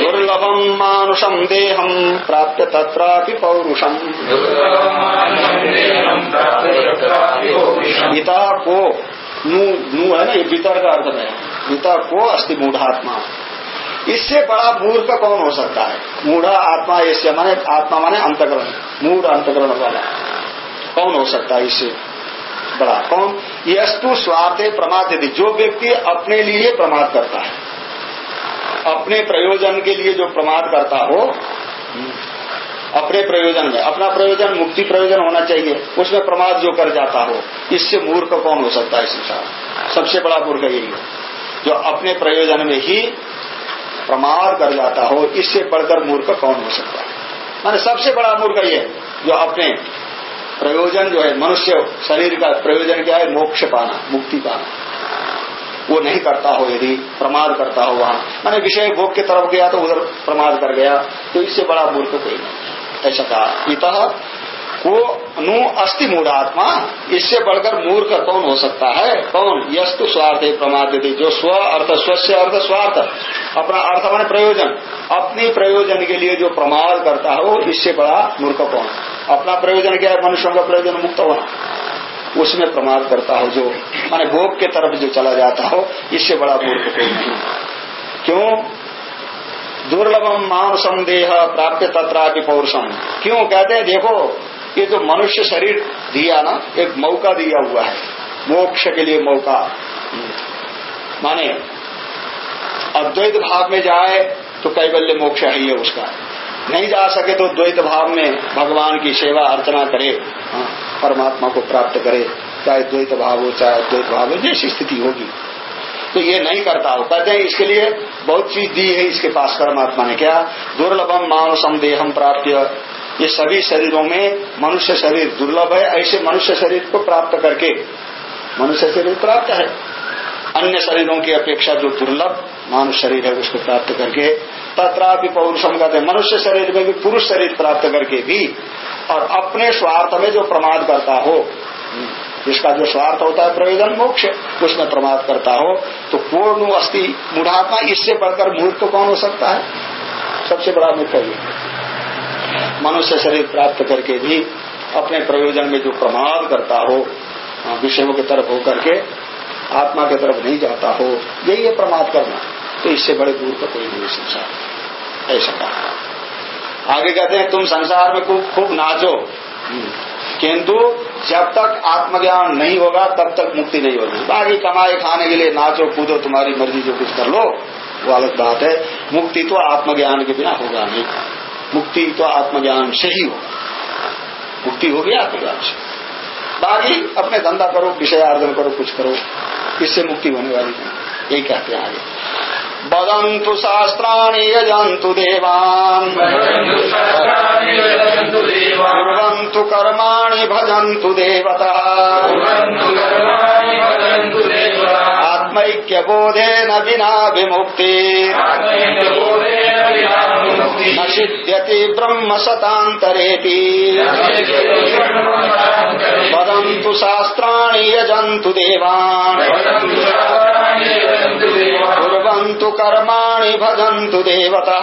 दुर्लभम मानुषम देहम प्राप्त तत्रापि पौरुषम। पिता को नू नू है ना, ये पितर का अर्थ है। पिता को अस्थि मूढ़ात्मा। इससे बड़ा मूर्ख कौन हो सकता है? मूढ़ा आत्मा इससे माने आत्मा माने अंतकरण। मूढ़ अंतकरण वाला। कौन हो सकता है इससे? बड़ा कौन? यस्तु स्वार्थ, प्रमाद यदि जो व्यक्ति अपने लिए प्रमाद करता है, अपने प्रयोजन के लिए जो प्रमाद करता हो, अपने प्रयोजन में, अपना प्रयोजन, मुक्ति प्रयोजन होना चाहिए, उसमें प्रमाद जो कर जाता हो, इससे मूर्ख कौन हो सकता है इस संसार सबसे बड़ा मूर्ख यही है, जो अपने प्रयोजन में ही प्रमाद कर जाता हो, इससे बढ़कर मूर्ख कौन हो सकता है? माने सबसे बड़ा मूर्ख ये, जो अपने प्रयोजन जो है, मनुष्य शरीर का प्रयोजन क्या है? मोक्ष पाना, मुक्ति पाना। वो नहीं करता हो यदि, प्रमाद करता हो वहाँ। मैंने विषय भोग की तरफ़ गया तो उधर प्रमाद कर गया तो इससे बड़ा मूर्ख कोई नहीं। ऐसा कहा। इत को नु अस्थि मूढ़ात्मा, इससे बढ़कर मूर्ख कौन हो सकता है? कौन? यस्तु स्वार्थ प्रमाद यदि जो स्व अर्थ स्वस्थ अर्थ, स्वार्थ। अपना अर्थ मान प्रयोजन। अपने प्रयोजन के लिए जो प्रमाद करता हो, इससे बड़ा मूर्ख कौन? अपना प्रयोजन क्या है, मनुष्यों का प्रयोजन मुक्त होना। उसमें प्रमाद करता हो जो, माने भोग के तरफ़ जो चला जाता हो, इससे बड़ा मूर्ख कोई नहीं। क्यों? दुर्लभम मानव संदेह प्राप्त की पौरुषम। क्यों? कहते हैं, देखो, ये जो मनुष्य शरीर दिया ना, एक मौका दिया हुआ है। मोक्ष के लिए मौका। माने, अद्वैत भाव में जाए तो कैबल्य मोक्ष है उसका। नहीं जा सके तो द्वैत भाव में भगवान की सेवा अर्चना करे हाँ, परमात्मा को प्राप्त करे चाहे द्वैत भाव हो चाहे अद्वैत भाव हो जैसी स्थिति होगी। तो ये नहीं करता हो कहते हैं इसके लिए बहुत चीज़ दी है इसके पास परमात्मा ने। क्या? दुर्लभम मानसम देहम प्राप्त ये सभी शरीरों में मनुष्य शरीर दुर्लभ है ऐसे मनुष्य शरीर को प्राप्त करके। मनुष्य शरीर प्राप्त है। अन्य शरीरों की अपेक्षा जो दुर्लभ मानव शरीर है उसको प्राप्त करके तत्रापि पौरुषम कहते हैं मनुष्य शरीर में भी पुरुष शरीर प्राप्त करके भी और अपने स्वार्थ में जो प्रमाद करता हो जिसका जो स्वार्थ होता है प्रयोजन मोक्ष उसमें प्रमाद करता हो तो पूर्ण अस्थि मूढ़ात्मा इससे बढ़कर मूर्ख तो कौन हो सकता है? सबसे बड़ा मूर्ख ये। मनुष्य शरीर प्राप्त करके भी अपने प्रयोजन में जो प्रमाद करता हो हाँ, विषयों की तरफ़ होकर के आत्मा की तरफ़ नहीं जाता हो यही है प्रमाद करना। तो इससे बड़े दूर का कोई नहीं संसार। ऐसा कहा। आगे कहते हैं, तुम संसार में खूब खूब नाचो। किंतु जब तक आत्मज्ञान नहीं होगा, तब तक मुक्ति नहीं होगी। बाकी कमाए खाने के लिए नाचो, कूदो, तुम्हारी मर्ज़ी जो कुछ कर लो, वो अलग बात है। मुक्ति तो आत्मज्ञान के बिना होगा नहीं। मुक्ति तो आत्मज्ञान से ही होगा। मुक्ति होगी आत्मज्ञान से। बाकी अपने धंधा करो विषय आर्जन करो, कुछ करो। इससे मुक्ति होने वाली नहीं। यही कहते हैं आगे। वदन्तु शास्त्राणि यजन्तु देवान्। कुर्वन्तु कर्माणि भजन्तु देवतः। आत्मैक्यबोधेन विना विमुक्ति। न सिद्ध्यति ब्रह्म शतान्तरेऽपि वदन्तु शास्त्राणि यजन्तु देवान्। कुर्वन्तु कर्माणि, भजन्तु देवतः।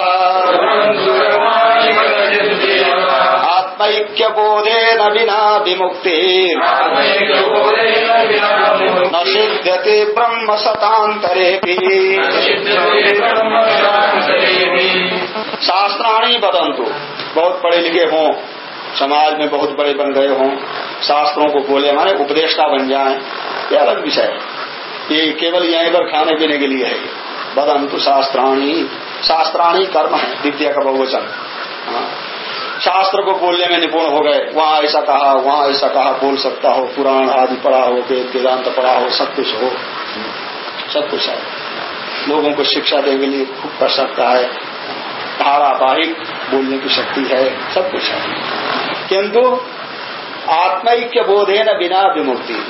आत्मैक्यबोधेन विना विमुक्ति। न सिद्ध्यति ब्रह्म शतान्तरेऽपि शास्त्राणी बदंतु बहुत पढ़े लिखे हों, समाज में बहुत बड़े बन गए हों, शास्त्रों को बोले माने उपदेष्टा बन जाए, ये अलग विषय है। ये केवल यहीं पर खाने पीने के लिए है। बदंतु शास्त्राणी शास्त्राणी कर्म है विद्या का बहुवचन। हाँ। शास्त्र को बोलने में निपुण हो गए, वहाँ ऐसा कहा, वहाँ ऐसा कहा, बोल सकता हो, पुराण आदि पढ़ा हो, वेद वेदांत पढ़ा हो, सब कुछ हो। सब कुछ है। लोगों को शिक्षा देने के लिए खूब कर सकता है धारावाहिक बोलने की शक्ति है, सब कुछ है। किंतु आत्मैक्य बोधे न बिना विमुक्ति।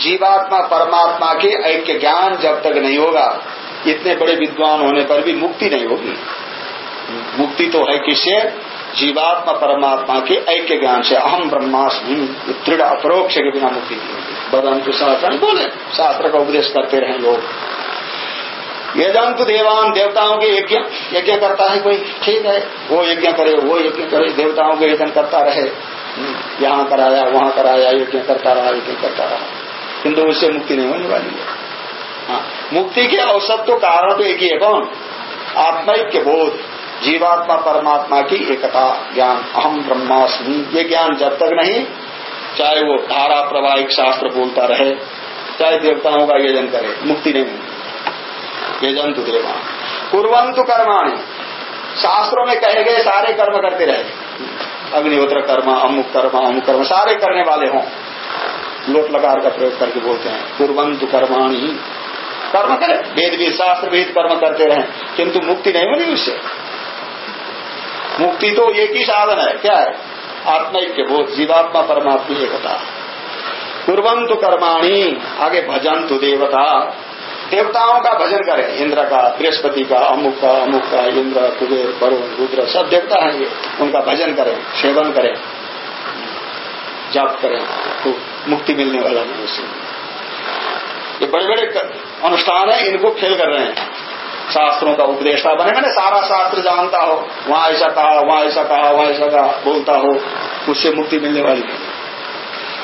जीवात्मा परमात्मा के ऐक्य ज्ञान जब तक नहीं होगा इतने बड़े विद्वान होने पर भी मुक्ति नहीं होगी। मुक्ति तो है किससे जीवात्मा परमात्मा के ऐक्य ज्ञान से। अहम ब्रह्मास्मि, दृढ़ अपरोक्ष के बिना मुक्ति नहीं होगी। बदंतु शास्त्र बोले शास्त्र का उपदेश करते रहे लोग। यजंतु देवान देवताओं के यज्ञ यज्ञ करता है कोई? ठीक है, वो यज्ञ करे, वो यज्ञ करे, देवताओं के यज्ञ करता रहे। यहाँ कराया, वहाँ कराया, यज्ञ करता रहा, यज्ञ करता रहा। किंतु उससे मुक्ति नहीं होने वाली हाँ। मुक्ति के अवसर तो कारण तो एक ही है, कौन? आत्मिक बोध जीवात्मा परमात्मा की एकता, ज्ञान। अहम ब्रह्मास्मि। ये ज्ञान जब तक नहीं, चाहे वो धारा, प्रवाहिक शास्त्र बोलता रहे, चाहे देवताओं का यजन करे, मुक्ति नहीं मिलती यजन तो देवा कुरंतु कर्माणी। शास्त्रों में कहे गए सारे कर्म करते रहे। अग्निहोत्र कर्म, अमुक कर्म अमुक कर्म, सारे करने वाले हों। लोट लकार का प्रयोग करके बोलते हैं। कुरंतु कर्माणी। ही कर्म करें। वेद भी शास्त्र, वेद कर्म करते रहे। किंतु मुक्ति नहीं बनी उससे। मुक्ति तो एक ही साधन है। क्या है? आत्मैक्य बोध, जीवात्मा परमात्मा एकता। कुरंतु कर्माणी, आगे भजन तो देवता। देवताओं का भजन करें। इंद्र का, बृहस्पति का, अमुक का अमुक का, इंद्र, कुबेर, वरुण, रुद्र, सब देवता हैं ये। उनका भजन करें, सेवन करें। जाप करें। तो मुक्ति मिलने वाला उससे ये बड़े बड़े अनुष्ठान है, इनको फेल कर रहे हैं। शास्त्रों का उपदेशता बने। मैंने सारा शास्त्र जानता हो। वहाँ ऐसा कहा, वहाँ ऐसा कहा, वहाँ ऐसा कहा, बोलता हो। उससे मुक्ति मिलने वाली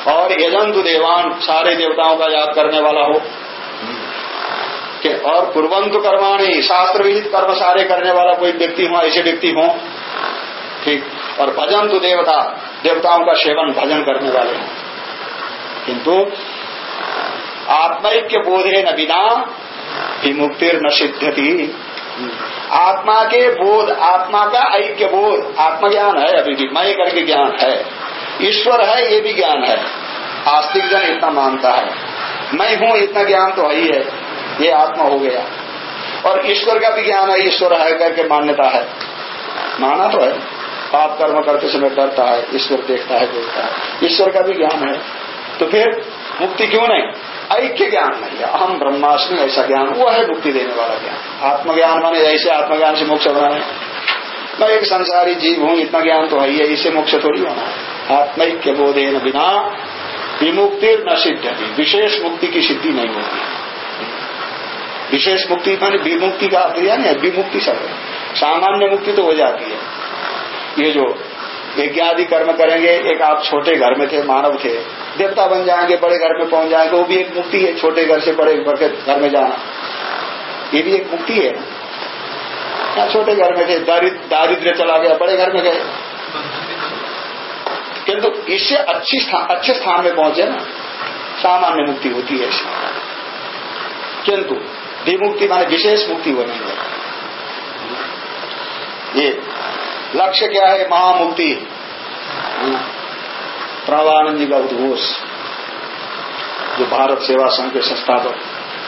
और यजंतु देवान, सारे देवताओं का याद करने वाला हो। कि और कुरबंतु कर्माणी, शास्त्र विहित कर्म सारे करने वाला कोई व्यक्ति हो, ऐसे व्यक्ति हो। ठीक। और भजन तो देवता, देवताओं का सेवन भजन करने वाले हैं। किंतु आत्मैक्य बोधे न बिना विमुक्तिर न सिद्धति आत्मा के बोध, आत्मा का ऐक्य बोध, आत्मज्ञान है अभी भी मैं करके ज्ञान है। ईश्वर है, ये भी ज्ञान है। आस्तिक जन इतना मानता है। मैं हूँ, इतना ज्ञान तो है ही है। ये आत्मा हो गया। और ईश्वर का भी ज्ञान है, ईश्वर है करके मान्यता है। माना तो है। पाप कर्म करते समय डरता है, ईश्वर देखता है देखता है। ईश्वर का भी ज्ञान है। तो फिर मुक्ति क्यों नहीं? ऐक्य ज्ञान नहीं है अहम ब्रह्माष्टमी ऐसा ज्ञान वो है, मुक्ति देने वाला ज्ञान। आत्मज्ञान माने ऐसे आत्मज्ञान से मोक्ष बनाए मैं एक संसारी जीव हूँ, इतना ज्ञान तो है ही है, इससे मोक्ष थोड़ी होना है। आत्मैक्य बोधे न बिना विमुक्ति न सिद्ध विशेष मुक्ति की सिद्धि नहीं होती। विशेष मुक्ति माने विमुक्ति का अर्थ या नहीं विमुक्ति सब सामान्य मुक्ति तो हो जाती है। ये जो यज्ञादि कर्म करेंगे, एक आप छोटे घर में थे, मानव थे, देवता बन जाएँगे, बड़े घर में पहुँच जाएँगे, वो भी एक मुक्ति है, छोटे घर से बड़े घर में जाना। ये भी एक मुक्ति है। या छोटे घर में थे दारिद्र्य चला गया, बड़े घर में गए। किंतु इससे अच्छी स्थान, अच्छे स्थान में पहुँचे ना, सामान्य मुक्ति होती है इसमें। किंतु विमुक्ति माने विशेष मुक्ति होने ये लक्ष्य क्या है? महामुक्ति। प्रणवानंद जी का उद्घोष। जो भारत सेवा संघ के संस्थापक।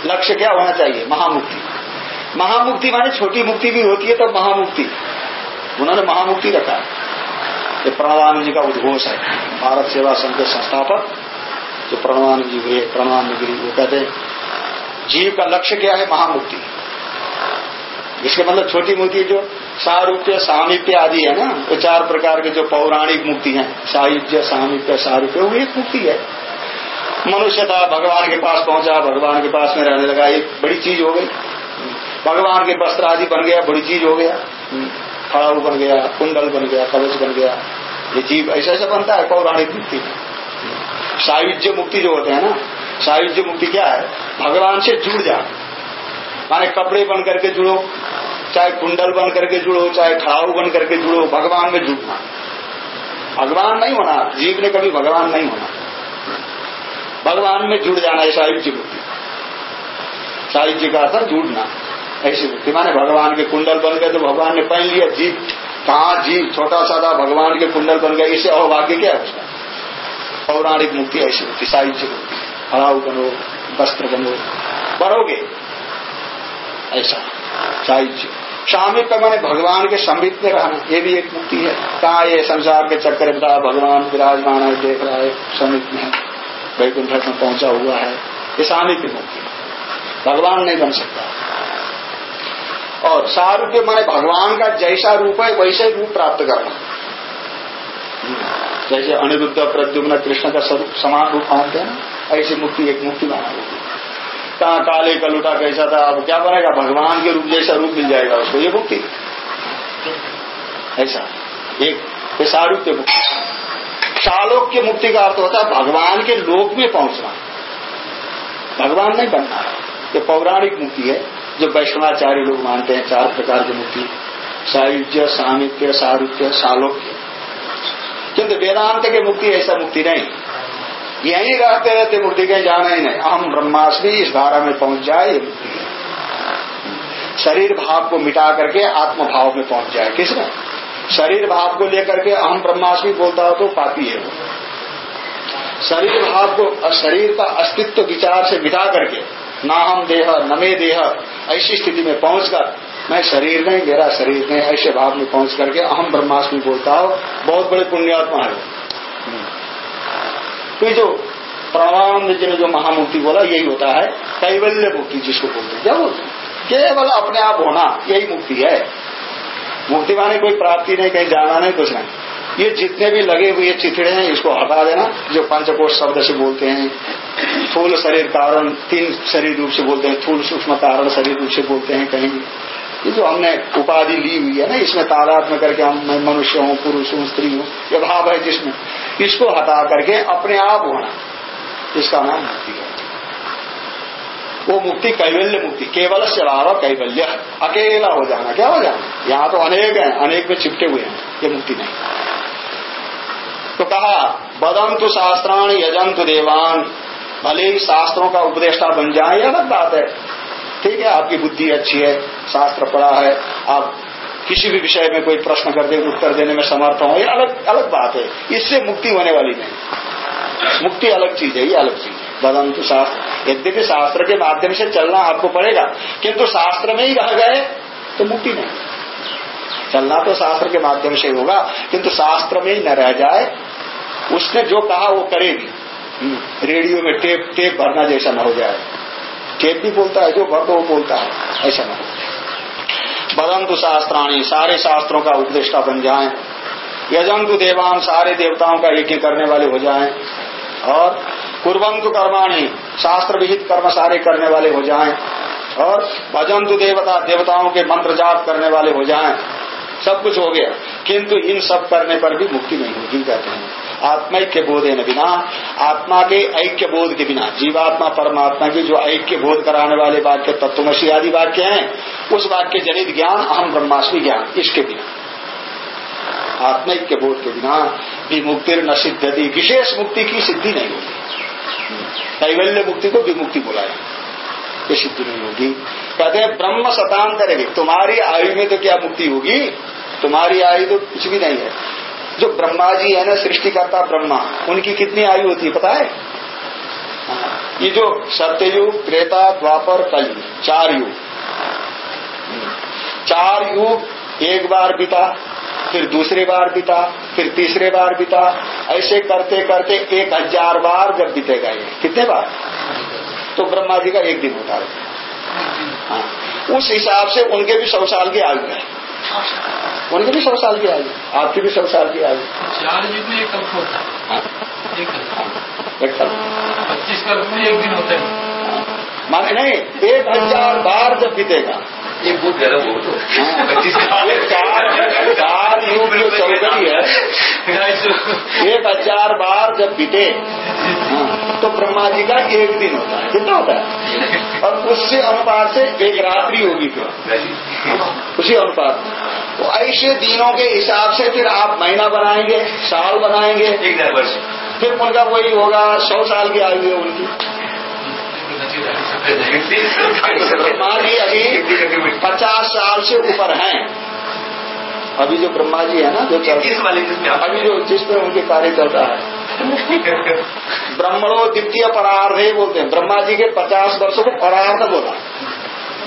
लक्ष्य क्या होना चाहिए? महामुक्ति। महामुक्ति माने छोटी मुक्ति भी होती है तो महामुक्ति। उन्होंने महामुक्ति रखा। ये प्रणवानंद जी का उद्घोष है। भारत सेवा संघ के संस्थापक। जो प्रणवानंद जी हुए प्रणवानंद गिरी वो कहते हैं, जीव का लक्ष्य क्या है? महामुक्ति। इसके मतलब छोटी मुक्ति जो सारूप्य, सामीप्य आदि है ना वो चार प्रकार के जो पौराणिक मुक्ति है, सायुज्य, सामीप्य, सारूप्य, वो एक मुक्ति है। मनुष्य था, भगवान के पास पहुँचा, भगवान के पास में रहने लगा, एक बड़ी चीज़ हो गई। भगवान के वस्त्र आदि बन गया, बड़ी चीज़ हो गया। खड़ाऊ बन गया, कुंडल बन गया, कवच बन गया। ये जीव ऐसा ऐसा बनता है, पौराणिक मुक्ति। सायुज्य मुक्ति जो होते हैं ना, सायुज्य मुक्ति क्या है? भगवान से जुड़ जा माने कपड़े बन करके जुड़ो, चाहे कुंडल बन करके जुड़ो, चाहे खड़ाऊ बन करके जुड़ो, भगवान में जुड़ना। भगवान नहीं होना, जीव ने कभी भगवान नहीं होना। भगवान में जुड़ जाना है साहित्य मुक्ति साहित्य का अर्थ जुड़ना, ऐसी मुक्ति माने भगवान के कुंडल बन गए तो भगवान ने पहन लिया जीव। कहा जीव? छोटा सादा भगवान के कुंडल बन गए, इसे अहोभाग्य क्या है? उसका पौराणिक मुक्ति, ऐसी होती साहित्य मुक्ति हड़ाऊ बनो, वस्त्र बनो। बढ़ोगे। ऐसा। साहित्य। सामिप्य मैंने भगवान के संबित में रहना, ये भी एक मुक्ति है। कहा ये संसार के चक्कर बता भगवान विराजमान है, देख रहा है समित में वैकुंठ में पहुँचा हुआ है। ये सामिप्य मुक्ति भगवान नहीं बन सकता। और सारूप्य माने भगवान का जैसा रूप है, वैसे रूप प्राप्त करना। जैसे अनिरुद्ध, प्रद्युम्न, कृष्ण का स्वरूप समान रूप मानते हैं ऐसी मुक्ति एक मुक्ति माना होगी कहा काले कलुटा कैसा था? अब क्या बनेगा? भगवान के रूप जैसा रूप मिल जाएगा उसको, ये मुक्ति। ऐसा। एक ये सारूप्य मुक्ति शालोक्य मुक्ति का अर्थ होता है भगवान के लोक में पहुँचना। भगवान नहीं बनना। है ये पौराणिक मुक्ति है, जो वैष्णवाचार्य लोग मानते हैं, चार प्रकार की मुक्ति। सायुज्य, सामित्य सारूप्य सालोक्य। किंतु वेदांत की मुक्ति ऐसा मुक्ति नहीं। यहीं रहते रहते मुक्ति कहीं जाना ही नहीं। अहम ब्रह्मास्मि इस धारा में पहुँच जाए। शरीर भाव को मिटा करके आत्म भाव में पहुँच जाए। किसने? शरीर भाव को लेकर के अहम ब्रह्मास्मि बोलता हो तो पापी है वो। शरीर भाव को, शरीर का अस्तित्व विचार से मिटा करके, ना हम देह, न मे देह, ऐसी स्थिति में पहुंचकर मैं शरीर नहीं, मेरा शरीर नहीं, ऐसे भाव में पहुँच करके अहम ब्रह्मास्मि बोलता हो, बहुत बड़े पुण्यात्मा है तो जो प्रणवानंद जी ने जो महामुक्ति बोला, यही होता है। कैवल्य मुक्ति जिसको बोलते क्या बोलते केवल अपने आप होना, यही मुक्ति है। मुक्ति माने कोई प्राप्ति नहीं, कहीं जाना नहीं, कुछ नहीं। ये जितने भी लगे हुए चिथड़े हैं, इसको हटा देना, जो पंचकोश शब्द से बोलते हैं। थूल शरीर कारण, तीन शरीर रूप से बोलते हैं। थूल सूक्ष्म कारण शरीर रूप से बोलते हैं कहीं। ये जो हमने उपाधि ली हुई है ना, इसमें तादाद में करके हम, मैं मनुष्य हूँ, पुरुष हूँ, स्त्री हूँ, ये भाव है जिसमें। इसको हटा करके अपने आप होना इसका नाम मुक्ति है। वो मुक्ति कैवल्य मुक्ति केवल से भाव कैवल्य। अकेला हो जाना, क्या हो जाना? यहाँ तो अनेक है, अनेक में चिपटे हुए हैं, ये मुक्ति नहीं। तो कहा बदम बदंतु शास्त्राणी यजंतु देवान। भले ही शास्त्रों का उपदेष्टा बन जाए, यह अलग बात है। ठीक है आपकी बुद्धि अच्छी है शास्त्र पढ़ा है आप किसी भी विषय में कोई प्रश्न कर दे उत्तर देने में समर्थ हो ये अलग अलग बात है। इससे मुक्ति होने वाली नहीं। मुक्ति अलग चीज़ है ये अलग चीज़ है। बदंतु शास्त्र। यद्यपि शास्त्र के माध्यम से चलना आपको पड़ेगा किंतु शास्त्र में ही रह गए तो मुक्ति नहीं। चलना तो शास्त्र के माध्यम से होगा किंतु शास्त्र में ही न रह जाए उसने जो कहा वो करेगी। हम्म, रेडियो में टेप टेप भरना जैसा न हो जाए। टेप भी बोलता है, जो भर वो बोलता है। ऐसा हो। बदंतु शास्त्राणी, सारे शास्त्रों का उपदेष्टा बन जाए। यजंतु देवान, सारे देवताओं का यज्ञ करने वाले हो जाएँ। और कुरबंतु कर्माणी, शास्त्र विहित कर्म सारे करने वाले हो जाएँ। और भजंतु देवता, देवताओं के मंत्र जाप करने वाले हो जाएँ। सब कुछ हो गया। किंतु इन सब करने पर भी मुक्ति नहीं होगी, कहते हैं। आत्मैक्य बोध है बिना आत्मा के ऐक्य बोध के बिना, जीवात्मा, परमात्मा की जो ऐक्य बोध कराने वाले वाक्य तत्वमसी आदि वाक्य हैं, उस वाक्य जनित ज्ञान, अहम ब्रह्मास्मि ज्ञान, इसके बिना। आत्मैक्य बोध के बिना भी मुक्ति न सिद्धति विशेष मुक्ति की सिद्धि नहीं होगी कैवल्य मुक्ति को विमुक्ति बुलाए ये सिद्धि नहीं होगी। कहते हैं, ब्रह्म शतान करेगी तुम्हारी आयु में तो क्या मुक्ति होगी? तुम्हारी आयु तो कुछ भी नहीं है। जो ब्रह्मा जी है ना, सृष्टिकर्ता ब्रह्मा, उनकी कितनी आयु होती है, पता है? ये जो सत्ययुग त्रेता, द्वापर, कल चार युग चार युग एक बार बीता, फिर दूसरे बार बीता, फिर तीसरे बार बीता, ऐसे करते करते एक हज़ार बार जब बीतेगा ये। कितने बार? तो ब्रह्मा जी का एक दिन होता है। हाँ उस हिसाब से उनके भी सौ साल की आयु है। उनकी भी सौ साल की आयु। आपकी भी सौ साल की आयु। चार युग में एक कल्प होता है। हाँ, एक साल पच्चीस कल्प में एक दिन होता है। माने नहीं एक हज़ार बार जब बीतेगा। है वो तो। ये चार चार युग जो चौकड़ी है। एक हज़ार बार जब बीते। हाँ, तो ब्रह्मा जी का एक दिन होता है। कितना होता है? और उससे अनुपात से एक रात्रि होगी फिर। उसी अनुपात। तो ऐसे दिनों के हिसाब से फिर आप महीना बनाएँगे साल बनाएँगे। एक हज़ार वर्ष। फिर उनका वही होगा सौ साल की आयु है उनकी। ब्रह्मा जी अभी पचास साल से ऊपर हैं। अभी जो ब्रह्मा जी है ना जो अभी जो जिस पे उनके कार्य चल रहा है। ब्रह्मणो द्वितीय परार्ध बोलते हैं। ब्रह्मा जी के पचास वर्षों को परार्ध बोला।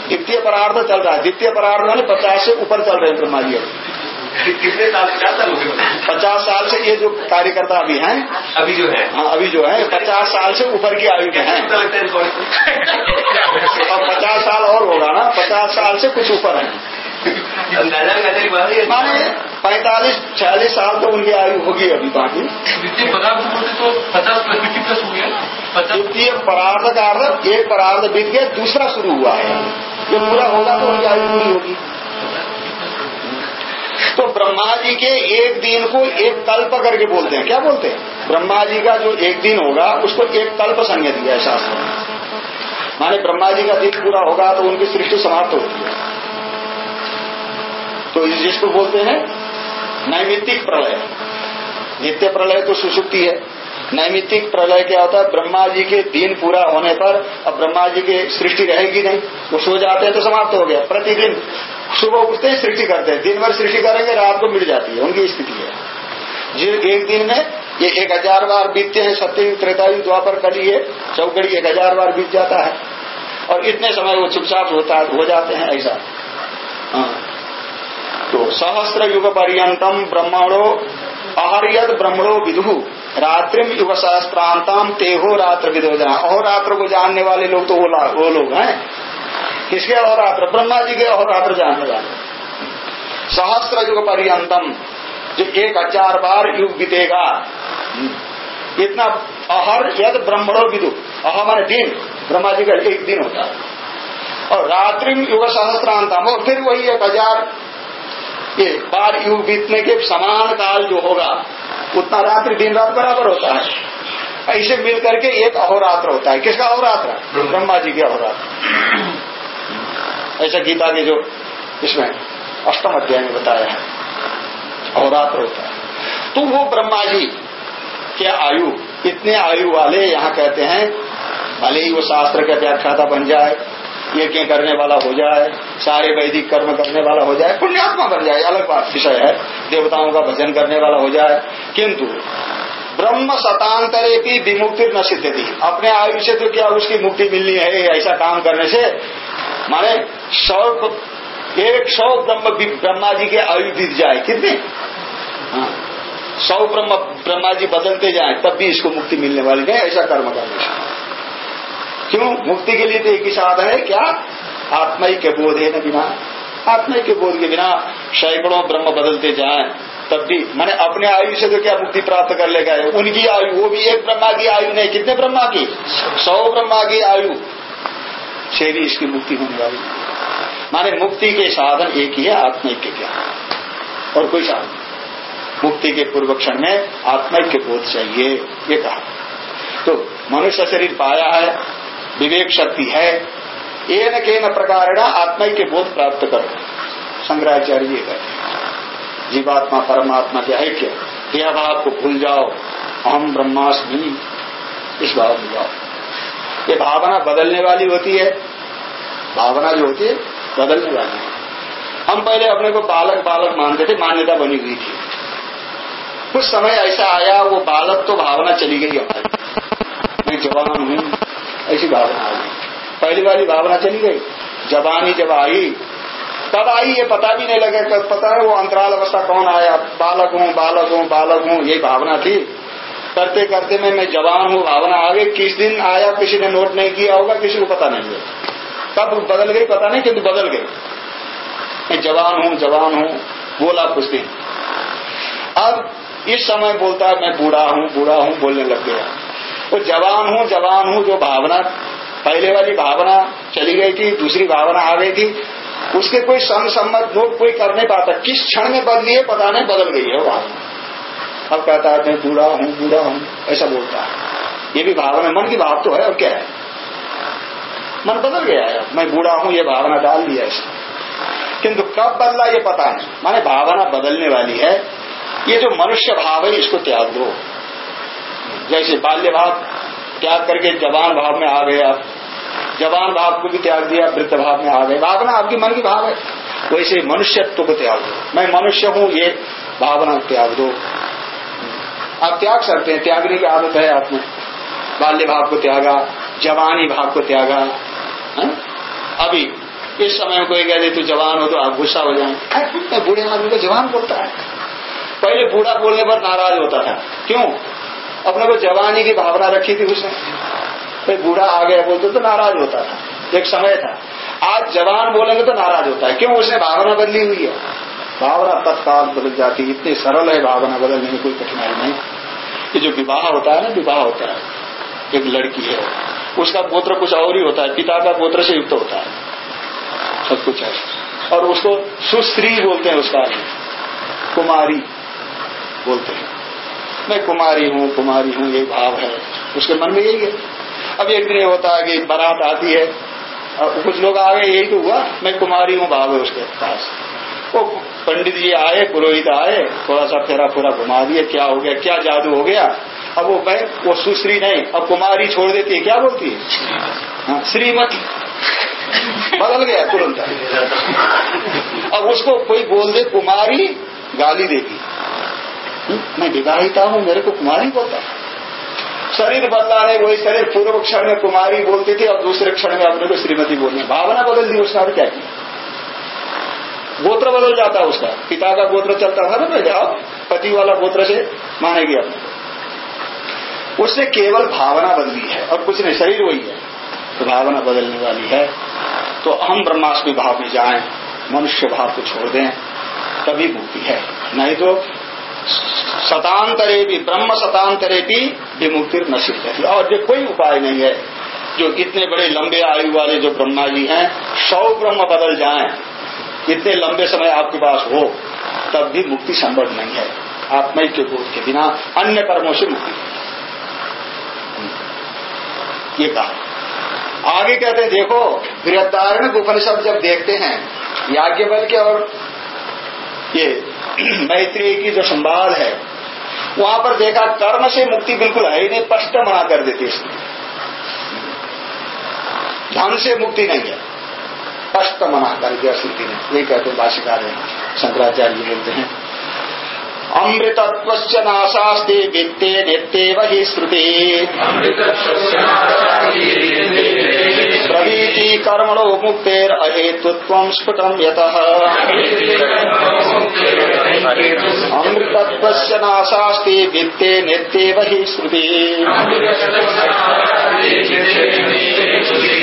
द्वितीय परार्ध चल रहा है। द्वितीय परार्ध माने पचास से ऊपर चल रहे हैं ब्रह्मा जी। अभी कितने साल क्या साल हो गए? पचास साल से ये जो कार्यकर्ता अभी हैं अभी जो है। हाँ अभी जो है पचास साल से ऊपर की आयु के हैं। रिकॉर्ड पचास साल और होगा ना पचास साल से कुछ ऊपर है। माने पैंतालीस छियालीस साल तो उनकी आयु होगी अभी बाकी। द्वितीय पदार्थ बोलते तो पचास प्लस प्लस हो गया। द्वितीय परार्ध का अर्थ एक परार्ध बीत गया दूसरा शुरू हुआ है। जो पूरा होगा तो उनकी आयु पूरी होगी। तो ब्रह्मा जी के एक दिन को एक कल्प करके बोलते हैं। क्या बोलते हैं? ब्रह्मा जी का जो एक दिन होगा उसको एक कल्प संज्ञा दिया है शास्त्र में माने ब्रह्मा जी का दिन पूरा होगा तो उनकी सृष्टि समाप्त होती है। तो जिसको बोलते हैं, नैमित्तिक प्रलय। नित्य प्रलय तो सुसुप्ति है। नैमित्तिक प्रलय क्या होता है? ब्रह्मा जी के दिन पूरा होने पर, अब ब्रह्मा जी की सृष्टि रहेगी नहीं। वो सो जाते हैं तो समाप्त हो गया, प्रतिदिन। सुबह उठते ही सृष्टि करते हैं। दिन भर सृष्टि करेंगे, रात को मिट जाती है। उनकी स्थिति है। जो, एक दिन में ये एक हज़ार बार बीतते हैं, सत्ययुग, त्रेतायुग, द्वापर, कली है चौकड़ी एक हज़ार बार बीत जाता है। और इतने समय वो चुपचाप होता, हो जाते हैं, ऐसा। हाँ। तो सहस्त्र युग पर्यंतम ब्रह्मणो अहरियत ब्रह्मणो विदु। रात्रिम युग सहस्त्रांतम तेहो रात्र विदो जना अहोरात्र को जानने वाले लोग तो वो, वो लोग हैं। किसके अहोरात्र? ब्रह्मा जी के अहोरात्र जानने वाले सहस्त्र युग पर्यंतम जो एक हज़ार बार युग बीतेगा इतना अहर यद ब्रह्मणो विदु। अह दिन। ब्रह्मा जी का एक दिन होता है। और रात्रिम युग सहस्त्रांतम और फिर वही एक हज़ार ये बार युग बीतने के समान काल जो होगा उतना रात्रि दिन रात बराबर होता है। ऐसे मिल करके एक अहोरात्र होता है। किसका अहोरात्र? ब्रह्मा। जी के अहोरात्र। ऐसा गीता के जो इसमें अष्टम अध्याय में बताया है अहोरात्र होता है। तो वो ब्रह्मा जी के आयु? इतने आयु वाले यहाँ कहते हैं भले ही वो शास्त्र का व्याख्याता बन जाए यज्ञ करने वाला हो जाए, सारे वैदिक कर्म करने वाला हो जाए, पुण्यात्मा बन जाए, अलग बात विषय है, देवताओं का भजन करने वाला हो जाए। किंतु, ब्रह्म शतांतरे की विमुक्ति न सिद्ध थी अपने आयु से तो क्या उसकी मुक्ति मिलनी है ऐसा काम करने से? माने सौ एक सौ ब्रह्म ब्रह्मा जी के आयु बीत जाए, कितने? हाँ। सौ ब्रह्म, ब्रह्मा जी बदलते जाए, तब भी इसको मुक्ति मिलने वाली नहीं, ऐसा कर्म करने से। क्यों? मुक्ति के लिए तो एक ही साधन है, क्या? आत्मा के बोध है न बिना। आत्मा के बोध के बिना सैकड़ों ब्रह्म बदलते जाए, तब भी। मैंने अपने आयु से तो क्या मुक्ति प्राप्त कर लेगा? उनकी आयु, वो भी एक ब्रह्मा की आयु नहीं, कितने ब्रह्मा की? सौ ब्रह्मा की आयु। से भी इसकी मुक्ति होने वाली। माने मुक्ति के साधन एक ही है आत्मिक के क्या? और कोई साधन मुक्ति के पूर्व क्षण में आत्मिक के बोध चाहिए, ये कहा। तो मनुष्य शरीर पाया है विवेक शक्ति है। एन के न प्रकार आत्मा के बोध प्राप्त करो। शंकराचार्य ये कहते जीवात्मा परमात्मा के ऐक्य। यह भाव को भूल जाओ। हम ब्रह्मास्मि। इस भाव में जाओ। ये भावना बदलने वाली होती है। भावना जो होती है, बदलने वाली है। हम पहले अपने को बालक बालक मानते थे, मान्यता बनी हुई थी। कुछ समय ऐसा आया, वो बालक तो भावना चली गई हमारी मैं जवान हूँ। ऐसी भावना आ गई। पहली वाली भावना चली गई। जवानी जब आई। तब आई, ये पता भी नहीं लगे पता है वो अंतराल अवस्था कौन आया। बालक हूँ बालक हूँ बालक हूँ ये भावना थी। करते करते में मैं जवान हूँ, भावना आ गई। किस दिन आया, किसी ने नोट नहीं किया होगा, किसी को पता नहीं है। कब बदल गई, पता नहीं किंतु बदल गई। मैं जवान हूँ जवान हूँ बोला कुछ दिन अब इस समय बोलता है, मैं बूढ़ा हूँ बूढ़ा हूँ, बोलने लग गया। वो जवान हूँ जवान हूँ, जो भावना, पहले वाली भावना चली गई थी, दूसरी भावना आ गई थी। उसके कोई संसम्मत लोग कोई कर नहीं पाता। किस क्षण में बदली है, पता नहीं, बदल गई है वो अब कहता है, मैं बूढ़ा हूँ बूढ़ा हूँ, ऐसा बोलता है। ये भी भावना, मन की भाव तो है, और क्या है? मन बदल गया है। मैं बूढ़ा हूँ, ये भावना डाल दिया इसने किंतु कब बदला, ये पता नहीं। माने भावना बदलने वाली है। ये जो मनुष्य भाव है, इसको त्याग दो। जैसे बाल्य भाव त्याग करके जवान भाव में आ गए आप जवान भाव को भी त्याग दिया वृत्त भाव में आ गए। भावना आपकी मन की भाव है। वैसे मनुष्यत्व को त्याग दो। मैं मनुष्य हूँ, ये भावना त्याग दो। आप त्याग सकते हैं। त्यागने की आदत है आपने बाल्य भाव को त्यागा, जवानी भाव को त्यागा, है? अभी, इस समय कोई कहते तू जवान हो तो आप गुस्सा हो जाए। बूढ़े आदमी को जवान बोलता है। पहले बूढ़ा बोलने पर नाराज़ होता था। क्यों? अपने को जवानी की भावना रखी थी उसने। कोई बूढ़ा आ गया, बोलते तो नाराज़ होता था। एक समय था। आज जवान बोलेंगे तो नाराज़ होता है। क्यों उसने भावना बदली हुई है? भावना तत्काल बदल जाती है। इतनी सरल है भावना बदलने में कोई कठिनाई नहीं। ये जो विवाह होता है ना, विवाह होता है। एक लड़की है। उसका गोत्र कुछ और ही होता है। पिता का गोत्र से युक्त होता है। सब कुछ है। और उसको सुश्री बोलते हैं उसका कुमारी बोलते हैं। मैं कुमारी हूँ कुमारी हूँ ये भाव है। उसके मन में यही है। अब एक दिन होता है कि बारात आती है कुछ लोग आ गए यही तो हुआ मैं कुमारी हूँ भाव है उसके पास। वो पंडित जी आए पुरोहित आए थोड़ा सा फेरा फूरा घुमा दिए क्या हो गया क्या जादू हो गया। अब वो मैं वो सुश्री नहीं अब कुमारी छोड़ देती है क्या बोलती है? हाँ, श्रीमती। बदल गया तुरंत। अब उसको कोई बोल दे कुमारी गाली देगी। मैं विवाहिता हूँ, मेरे को कुमारी बोलता शरीर बदला नहीं वही शरीर पूर्व क्षण में कुमारी बोलती थी और दूसरे क्षण में अपने को श्रीमती बोलनी। भावना बदल दी उसने और क्या किया गोत्र बदल जाता उसका। पिता का गोत्र चलता था ना पहले, अब पति वाला गोत्र से मानेगी अपने उसने केवल भावना बदली है और कुछ नहीं, शरीर वही है। तो भावना बदलने वाली है। तो हम ब्रह्मास्मि भाव में जाएँ, मनुष्य भाव को छोड़ दें, तभी मुक्ति है। नहीं तो शतांतरे भी ब्रह्म शतांतरे भी विमुक्ति नशित है और ये कोई उपाय नहीं है, जो इतने बड़े लंबे आयु वाले जो ब्रह्मा जी हैं, सौ ब्रह्म बदल जाएँ, इतने लंबे समय आपके पास हो, तब भी मुक्ति संभव नहीं है। आत्मय के बोध के बिना अन्य कर्मों से मुक्ति। ये कहा। आगे कहते हैं, देखो बृहदारण उपनिषद जब देखते हैं याज्ञबल के और ये मैत्री की जो संवाद है, वहाँ पर देखा कर्म से मुक्ति बिल्कुल है ही नहीं, स्पष्ट मना कर देती इसमें धन से मुक्ति नहीं है। स्पष्ट मना कर दिया श्रुति ने यही कहते हैं भाषिकार शंकराचार्य बोलते हैं अमृतत्व नाशास्ते वित्ते नित्ते वही श्रुति। कर्मणो मुक्तेर अहेतुत्व स्फुटम यत। अमृतत्व नाशास्ते वित्ते नित्ते वही श्रुति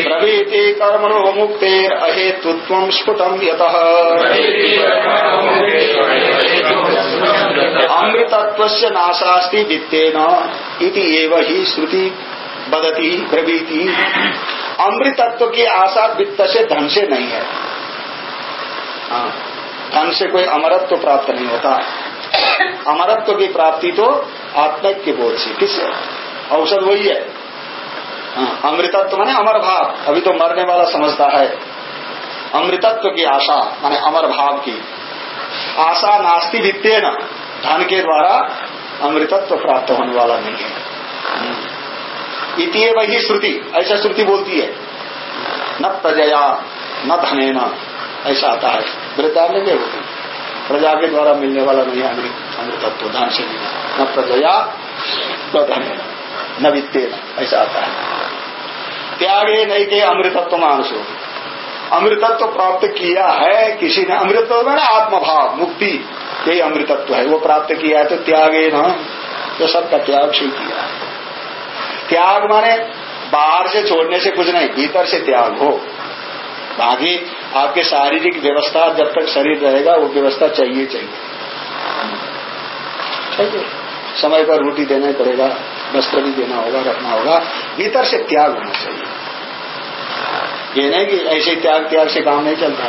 प्रवीति कर्मणो मुक्तेर अहेतुत्व स्फुटम यत। अमृतत्व नाशास्ति वित्तेन इति ही श्रुति बदती प्रवीति अमृतत्व की आशा वित्त से धन से नहीं है। हाँ, धन से कोई अमरत्व प्राप्त नहीं होता। अमरत्व की प्राप्ति तो आत्मिक के बोध से किससे? औषध वही है। हाँ, अमृतत्व माने अमर भाव। अभी तो मरने वाला समझता है। अमृतत्व की आशा माने अमर भाव की। आशा नास्ती वित्ते न धन के द्वारा अमृतत्व प्राप्त होने वाला नहीं है। इति वही श्रुति, ऐसा श्रुति बोलती है। न प्रजया, न धने न ऐसा आता है। वृद्धान्य में होती प्रजा के द्वारा मिलने वाला नहीं है अमृतत्व धन से न प्रजया, न धने न वित्ते ऐसा आता है। त्यागे नहीं के अमृतत्व मानसो अमृतत्व प्राप्त किया है किसी ने। अमृतत्व में ना आत्मभाव, मुक्ति यही अमृतत्व है। वो प्राप्त किया है तो त्यागे न। तो सबका त्याग से किया है। त्याग माने, बाहर से छोड़ने से कुछ नहीं, भीतर से त्याग हो। बाकी आपके शारीरिक व्यवस्था जब तक शरीर रहेगा, वो व्यवस्था चाहिए चाहिए। चाहिए समय पर रोटी देना ही पड़ेगा, वस्त्र भी देना होगा, रखना होगा। भीतर से त्याग होना चाहिए। ये नहीं कि ऐसे त्याग त्याग से काम नहीं चलता।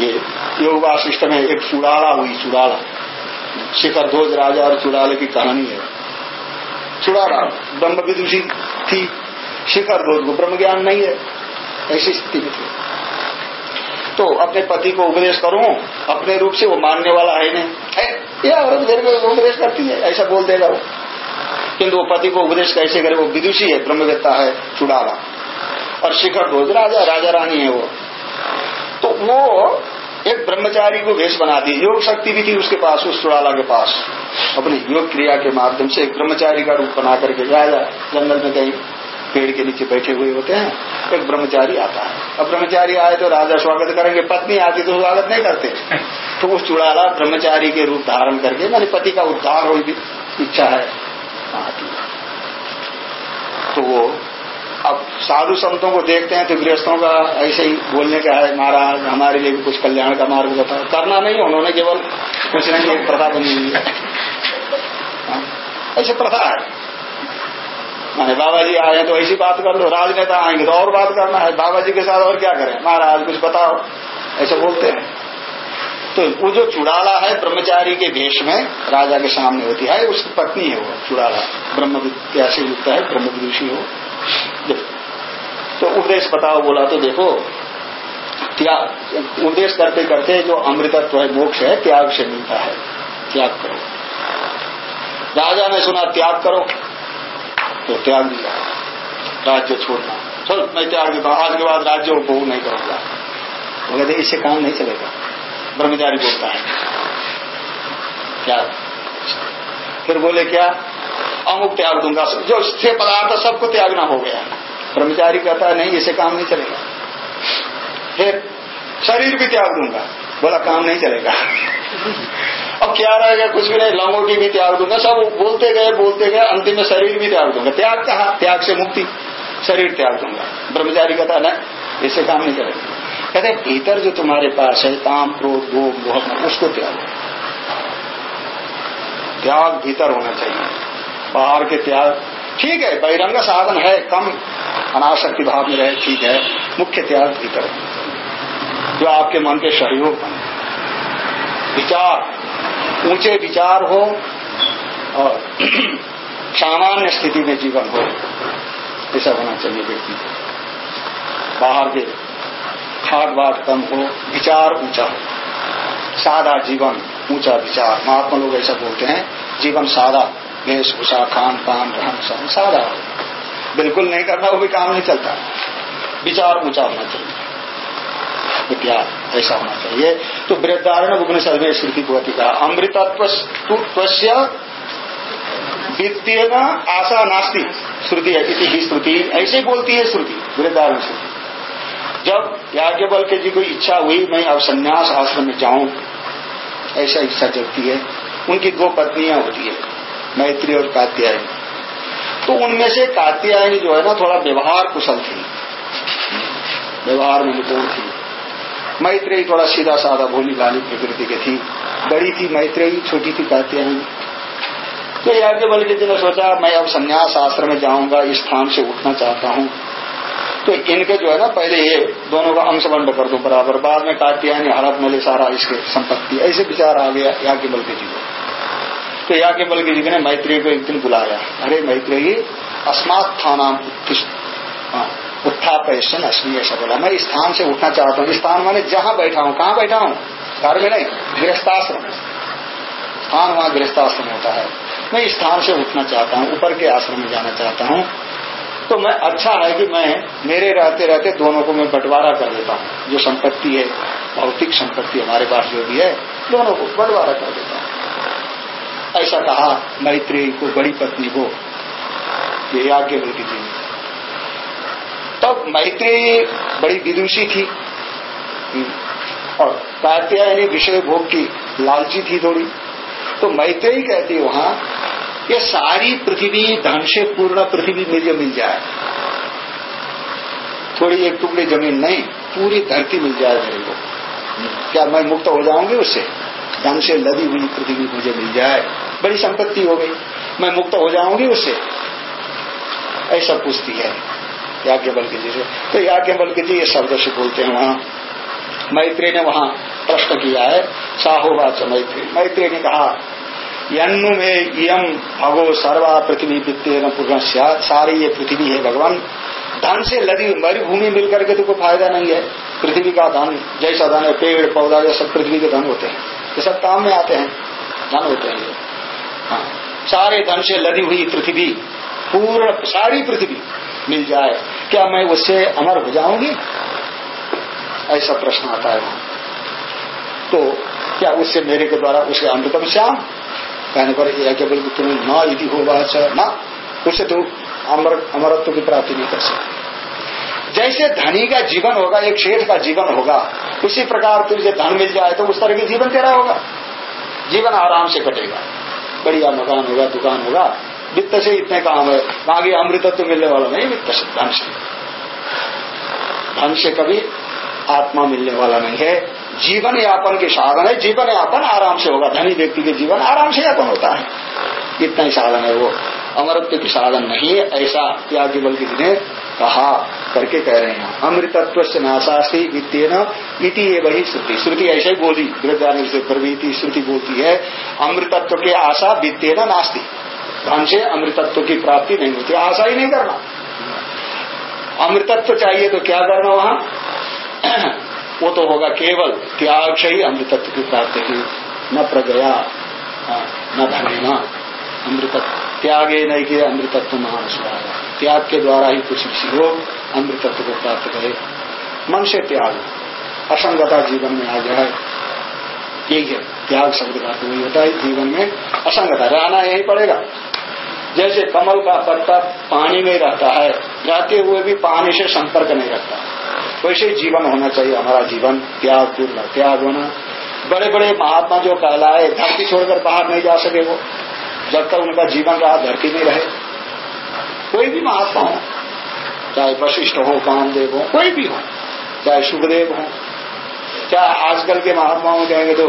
ये योग वाशिष्ट में एक चुड़ाला हुई, चुड़ाला। शिखर ध्वज राजा और चुड़ाले की कहानी है। चुड़ाला ब्रह्म विदुषी थी। शिखर ध्वज को ब्रह्म ज्ञान नहीं है। ऐसी स्थिति में थी। तो अपने पति को उपदेश करूँ। अपने रूप से वो मानने वाला है नहीं। ये औरत मेरे को उपदेश करती है। ऐसा बोल देगा वो। किंतु वो पति को उपदेश कैसे करे? वो विदुषी है, ब्रह्मवेत्ता है चुड़ाला और शिखर ध्वज राजा राजा रानी है वो। तो वो एक ब्रह्मचारी को वेश बना दी योग शक्ति भी थी उसके पास, उस चुड़ाला के पास। अपनी योग क्रिया के माध्यम से एक ब्रह्मचारी का रूप बना करके राजा जंगल में कहीं पेड़ के नीचे बैठे हुए होते हैं, एक ब्रह्मचारी आता है। अब ब्रह्मचारी आए तो राजा स्वागत करेंगे, पत्नी आती तो स्वागत नहीं करते। तो उस चुड़ाला ब्रह्मचारी के रूप धारण करके मैंने पति का उद्धार हो। इच्छा है। तो वो अब साधु संतों को देखते हैं तो गृहस्थों का ऐसे ही बोलने का है महाराज हमारे लिए भी कुछ कल्याण का मार्ग बताओ। करना नहीं उन्होंने केवल कुछ नहीं एक प्रथा बनी हुई है। हाँ, ऐसे प्रथा है। माने बाबा जी आए तो ऐसी बात कर लो राजनेता आएँगे तो और बात करना है। बाबा जी के साथ और क्या करें? महाराज कुछ बताओ। ऐसे बोलते हैं। तो वो जो चुड़ाला है ब्रह्मचारी के भेष में राजा के सामने होती है उसकी पत्नी है वो चुड़ाला। ब्रह्म विद्या से युक्त है ब्रह्म विदुषी हो। तो उपदेश बताओ, बोला तो देखो। त्याग, उपदेश करते करते जो अमृतत्व है, मोक्ष है, त्याग से मिलता है। त्याग करो। राजा ने सुना, त्याग करो। तो त्याग दिया। राज्य छोड़ना। चल, मैं त्याग देता आज के बाद राज्य उपभोग नहीं करूँगा। वो कहते इससे काम नहीं चलेगा। ब्रह्मचारी बोलता है। क्या फिर बोले, क्या? अमुक त्याग दूँगा। जो स्थे पदार्थ सबको त्यागना हो गया। ब्रह्मचारी कहता है, नहीं, इसे काम नहीं चलेगा। फिर शरीर भी त्याग दूँगा। बोला, काम नहीं चलेगा। अब क्या रहेगा कुछ भी नहीं, लंगोटी भी त्याग दूँगा। सब बोलते गए बोलते गए, अंतिम में शरीर भी त्याग दूँगा। त्याग कहा? त्याग से मुक्ति। शरीर त्याग दूँगा। ब्रह्मचारी कहता ना इससे काम नहीं चलेगा। कहते भीतर जो तुम्हारे पास है, काम, क्रोध भोग मोह, उसको त्याग त्याग भीतर होना चाहिए। बाहर के त्याग। ठीक है, बहिरंग साधन है, कम अनाशक्ति भाव में रहे, ठीक है, मुख्य त्याग भीतर। जो आपके मन के सहयोग बने। विचार, ऊँचे विचार हो और सामान्य स्थिति में जीवन हो, ऐसा होना चाहिए व्यक्ति बाहर के ठाट बाट कम हो, विचार ऊँचा हो। सादा जीवन, ऊँचा विचार। महात्मा लोग ऐसा बोलते हैं, जीवन सादा। वेशभूषा खान पान, रहन सहन हो बिल्कुल नहीं करना वो भी काम नहीं चलता। विचार ऊँचा होना चाहिए विज्ञान ऐसा होना चाहिए। तो वृद्धारण उपनिषद में श्रुति भवती का अमृतत्व वित्तीय आशा नास्ती, श्रुति है ही श्रुति। ऐसे बोलती है श्रुति, वृद्धारण श्रुति। जब याज्ञबल के जी कोई इच्छा हुई, मैं अब संन्यास आश्रम में जाऊँ, ऐसा इच्छा जगती है। उनकी दो पत्नियाँ होती है। मैत्री और कात्यायनी। तो उनमें से कात्यायनी जो है ना, थोड़ा व्यवहार कुशल थी। व्यवहार में निपुण थी। मैत्रेयी थोड़ा सीधा साधा भोली भाली प्रकृति की थी। बड़ी थी मैत्रेयी, छोटी थी कात्यायनी। तो याज्ञबल के जी ने सोचा, मैं अब संन्यास आश्रम में जाऊँगा, इस स्थान से उठना चाहता हूँ। तो इनके जो है ना, पहले ये दोनों का अंश बंड कर दो बराबर। बाद में कात्यायनी हड़प मिले सारा इसके संपत्ति। ऐसे विचार आ गया याज्ञबल के जी को। तो याज्ञबल के जी ने मैत्री को एक दिन बुलाया। अरे मैत्री अस्मात थानाम उत्थापयन अश्मी ऐसा बोला। मैं स्थान से उठना चाहता हूँ। स्थान माने जहाँ बैठा हूँ। कहाँ बैठा हूँ? घर में नहीं, गृहस्थाश्रम। स्थान वहाँ गृहस्थाश्रम होता है। मैं स्थान से उठना चाहता हूँ, ऊपर के आश्रम में जाना चाहता हूँ। तो मैं अच्छा है कि मैं, मेरे रहते रहते दोनों को मैं बंटवारा कर देता हूँ। जो संपत्ति है, भौतिक संपत्ति हमारे पास जो भी है, दोनों को बंटवारा कर देता हूँ। ऐसा कहा, मैत्री को बड़ी पत्नी को ये याज्ञ बोलती थी। तब मैत्री बड़ी विदुषी थी। और कात्यायनी विषय भोग की लालची थी थोड़ी। तो मैत्री कहती, वहाँ ये सारी पृथ्वी, धन से पूर्ण पृथ्वी मुझे मिल जाए। थोड़ी एक टुकड़ी ज़मीन नहीं, पूरी धरती मिल जाए मेरे को। क्या मैं मुक्त हो जाऊँगी उससे? धन से लदी हुई पृथ्वी मुझे मिल जाए। बड़ी संपत्ति हो गई। मैं मुक्त हो जाऊँगी उससे। ऐसा पूछती है याज्ञबल के जी से। तो याज्ञबल के जी ये शब्द से बोलते हैं वहाँ। मैत्री ने वहाँ प्रश्न किया है। साहोवाच मैत्री। मैत्री ने कहा, यन्नु में यम भगो सर्वा पृथ्वी वित्तीय पूर्ण सारी ये पृथ्वी है भगवान। धन से लदी मरुभूमि मिलकर के तो कोई फ़ायदा नहीं है। पृथ्वी का धन, जैसा धन है, पेड़, पौधा, ये सब पृथ्वी के धन होते हैं। ये सब काम में आते हैं। धन होते हैं हाँ। सारे धन से लदी हुई पृथ्वी, पूर्ण सारी पृथ्वी मिल जाए। क्या मैं उससे अमर हो जाऊँगी? ऐसा प्रश्न आता है वहाँ। तो क्या उससे मेरे के द्वारा उसके अमृतम श्याम? कहने पर केवल तुम्हें न यदि होगा न उससे तो अमर, अमरत्व की प्राप्ति नहीं कर सकते। जैसे धनी का जीवन होगा, एक शेठ का जीवन होगा, उसी प्रकार तुझे धन मिल जाए तो उस तरह के जीवन तेरा होगा। जीवन आराम से कटेगा। बढ़िया मकान होगा, दुकान होगा। वित्त से इतने काम है, आगे अमृतत्व मिलने वाला नहीं, वित्त से, धन से। धन से कभी आत्मा मिलने वाला नहीं है। जीवन यापन के साधन है। जीवन यापन आराम से होगा। धनी व्यक्ति के जीवन आराम से यापन होता है। इतना ही साधन है वो। अमरत्व के साधन नहीं है। ऐसा त्यागी बल्कि ने कहा, करके कह रहे हैं। अमृतत्व से नाशास्ती वित्तीय इति वही श्रुति। श्रुति ऐसे ही बोली। वृद्धानी से प्रवृति श्रुति बोलती है, अमृतत्व के आशा वित्तीय नास्ती। धन से अमृतत्व की प्राप्ति नहीं होती। आशा ही नहीं करना। अमृतत्व चाहिए तो क्या करना वहाँ? वो तो होगा केवल त्याग से ही अमृतत्व की प्राप्ति की न प्रगया न धने न अमृतत्व, त्यागे नहीं किया अमृतत्व महान त्याग के द्वारा ही कुछ हो, अमृतत्व को प्राप्त करे। मन से त्याग। असंगता जीवन में आ जाए यही है। त्याग शब्द का तो होता है। जीवन में असंगता, रहना यही पड़ेगा। जैसे कमल का पत्ता पानी में रहता है, रहते हुए भी पानी से संपर्क नहीं रखता। वैसे जीवन होना चाहिए, हमारा जीवन त्याग पूर्ण त्याग होना। बड़े बड़े महात्मा जो कहलाए, धरती छोड़कर बाहर नहीं जा सके वो, जब तक उनका जीवन रहा, धरती में रहे। कोई भी महात्मा हो, चाहे वशिष्ठ हो, कामदेव हो, कोई भी हो, चाहे सुखदेव हो, चाहे आजकल के महात्माओं कहेंगे तो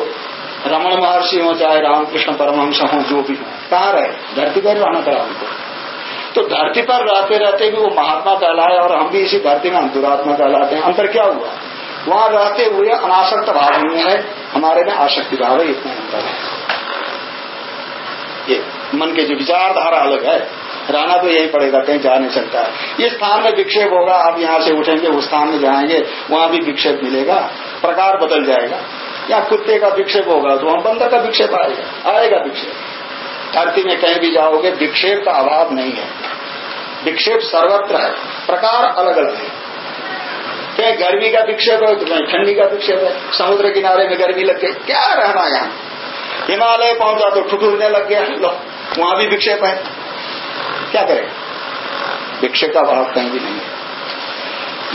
रमण महर्षि हो, चाहे रामकृष्ण परमहंस हो, जो भी हो। कहाँ रहे धरती पर रहना पड़ा उनको तो धरती पर रहते रहते भी वो महात्मा कहलाए और हम भी इसी धरती में अंतुरात्मा कहलाते हैं। अंतर क्या हुआ? वहाँ रहते हुए अनासक्त भाव नहीं है। हमारे में आसक्ति भाव है, इतना अंतर है। ये मन के जो विचारधारा अलग है, रहना तो यही पड़ेगा, कहीं जा नहीं सकता। है इस स्थान में विक्षेप होगा, आप यहाँ से उठेंगे, उस स्थान में जाएँगे, वहाँ भी विक्षेप मिलेगा, प्रकार बदल जाएगा। या कुत्ते का विक्षेप होगा तो वहाँ बंदर का विक्षेप आएगा आएगा विक्षेप। धरती में कहीं भी जाओगे, विक्षेप का अभाव नहीं है। विक्षेप सर्वत्र है। प्रकार अलग अलग है। कहीं गर्मी का विक्षेप है तो कहीं ठंडी का विक्षेप है। समुद्र किनारे में गर्मी लग गई, क्या रहना यहाँ? हिमालय पहुँचा तो ठुठुरने लग गया। लो, वहाँ भी विक्षेप है। क्या करें? विक्षेप का अभाव कहीं भी नहीं है।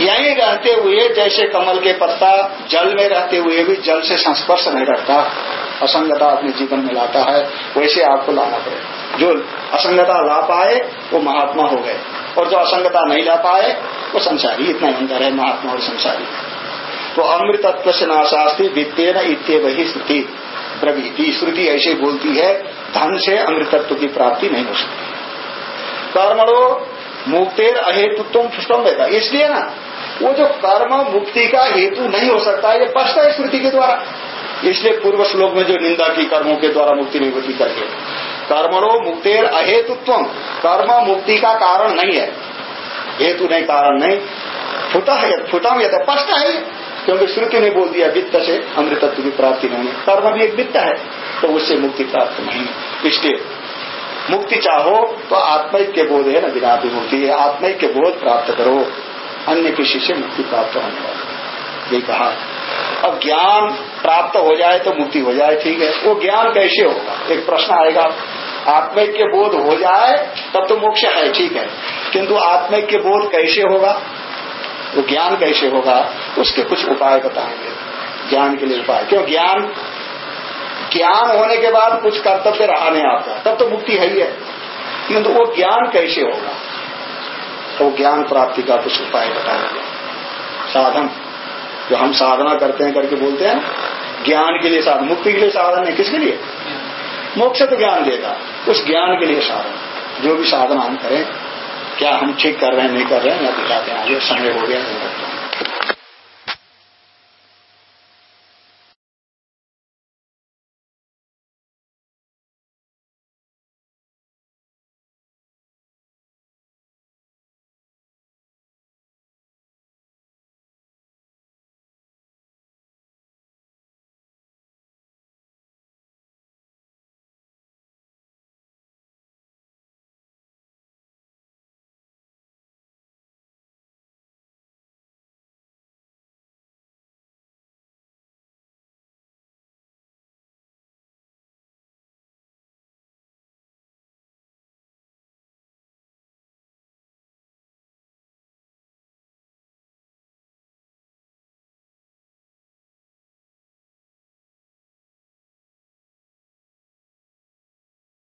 यहीं रहते हुए, जैसे कमल के पत्ता जल में रहते हुए भी जल से संस्पर्श नहीं रखता असंगता अपने जीवन में लाता है, वैसे आपको लाना पड़ेगा जो असंगता ला पाए, वो महात्मा हो गए। और जो असंगता नहीं ला पाए, वो संसारी, इतना अंतर है, महात्मा और संसारी। तो अमृतत्व से नाशास्ती वित्तीय न इत्य वही श्रुति प्रवृति श्रुति ऐसे बोलती है, धन से अमृतत्व की प्राप्ति नहीं हो सकती। कर्मणो मुक्तेर अहेतुत्व पुष्टम रहता इसलिए ना, वो जो कर्म मुक्ति का हेतु नहीं हो सकता, ये स्पष्ट है स्मृति के द्वारा। इसलिए पूर्व श्लोक में जो निंदा की कर्मों के द्वारा मुक्ति नहीं होती करके। कर्मणो मुक्तेर अहेतुत्व, कर्म मुक्ति का कारण नहीं है। हेतु नहीं, कारण नहीं। फुटा है, फुटा यह स्पष्ट है क्योंकि श्रुति ने बोल दिया, वित्त से अमृतत्व की प्राप्ति नहीं कर्म भी एक वित्त है तो उससे मुक्ति प्राप्त नहीं इसलिए मुक्ति चाहो तो आत्मिक बोध है ना बिना मुक्ति। है आत्मिक बोध प्राप्त करो। अन्य किसी से मुक्ति प्राप्त होने वाली ये कहा। अब ज्ञान प्राप्त हो जाए तो मुक्ति हो जाए, ठीक है। वो ज्ञान कैसे होगा? एक प्रश्न आएगा। आत्मिक के बोध हो जाए, तब तो मोक्ष है, ठीक है। किंतु आत्मिक के बोध कैसे होगा? वो ज्ञान कैसे होगा? उसके कुछ उपाय बताएँगे। ज्ञान के लिए उपाय। क्यों? ज्ञान ज्ञान होने के बाद कुछ कर्तव्य रहा नहीं आता तब तो मुक्ति है ही है। किंतु वो ज्ञान कैसे होगा? तो ज्ञान प्राप्ति का कुछ उपाय बताएँगे। साधन, जो हम साधना करते हैं, करके बोलते हैं, ज्ञान के लिए साधन। मुक्ति के लिए साधन है किसके लिए? मोक्ष तो ज्ञान देगा। उस ज्ञान के लिए साधन। जो भी साधना हम करें, क्या हम ठीक कर रहे हैं, नहीं कर रहे हैं, या दिखाते हैं, आगे समय हो गया, नहीं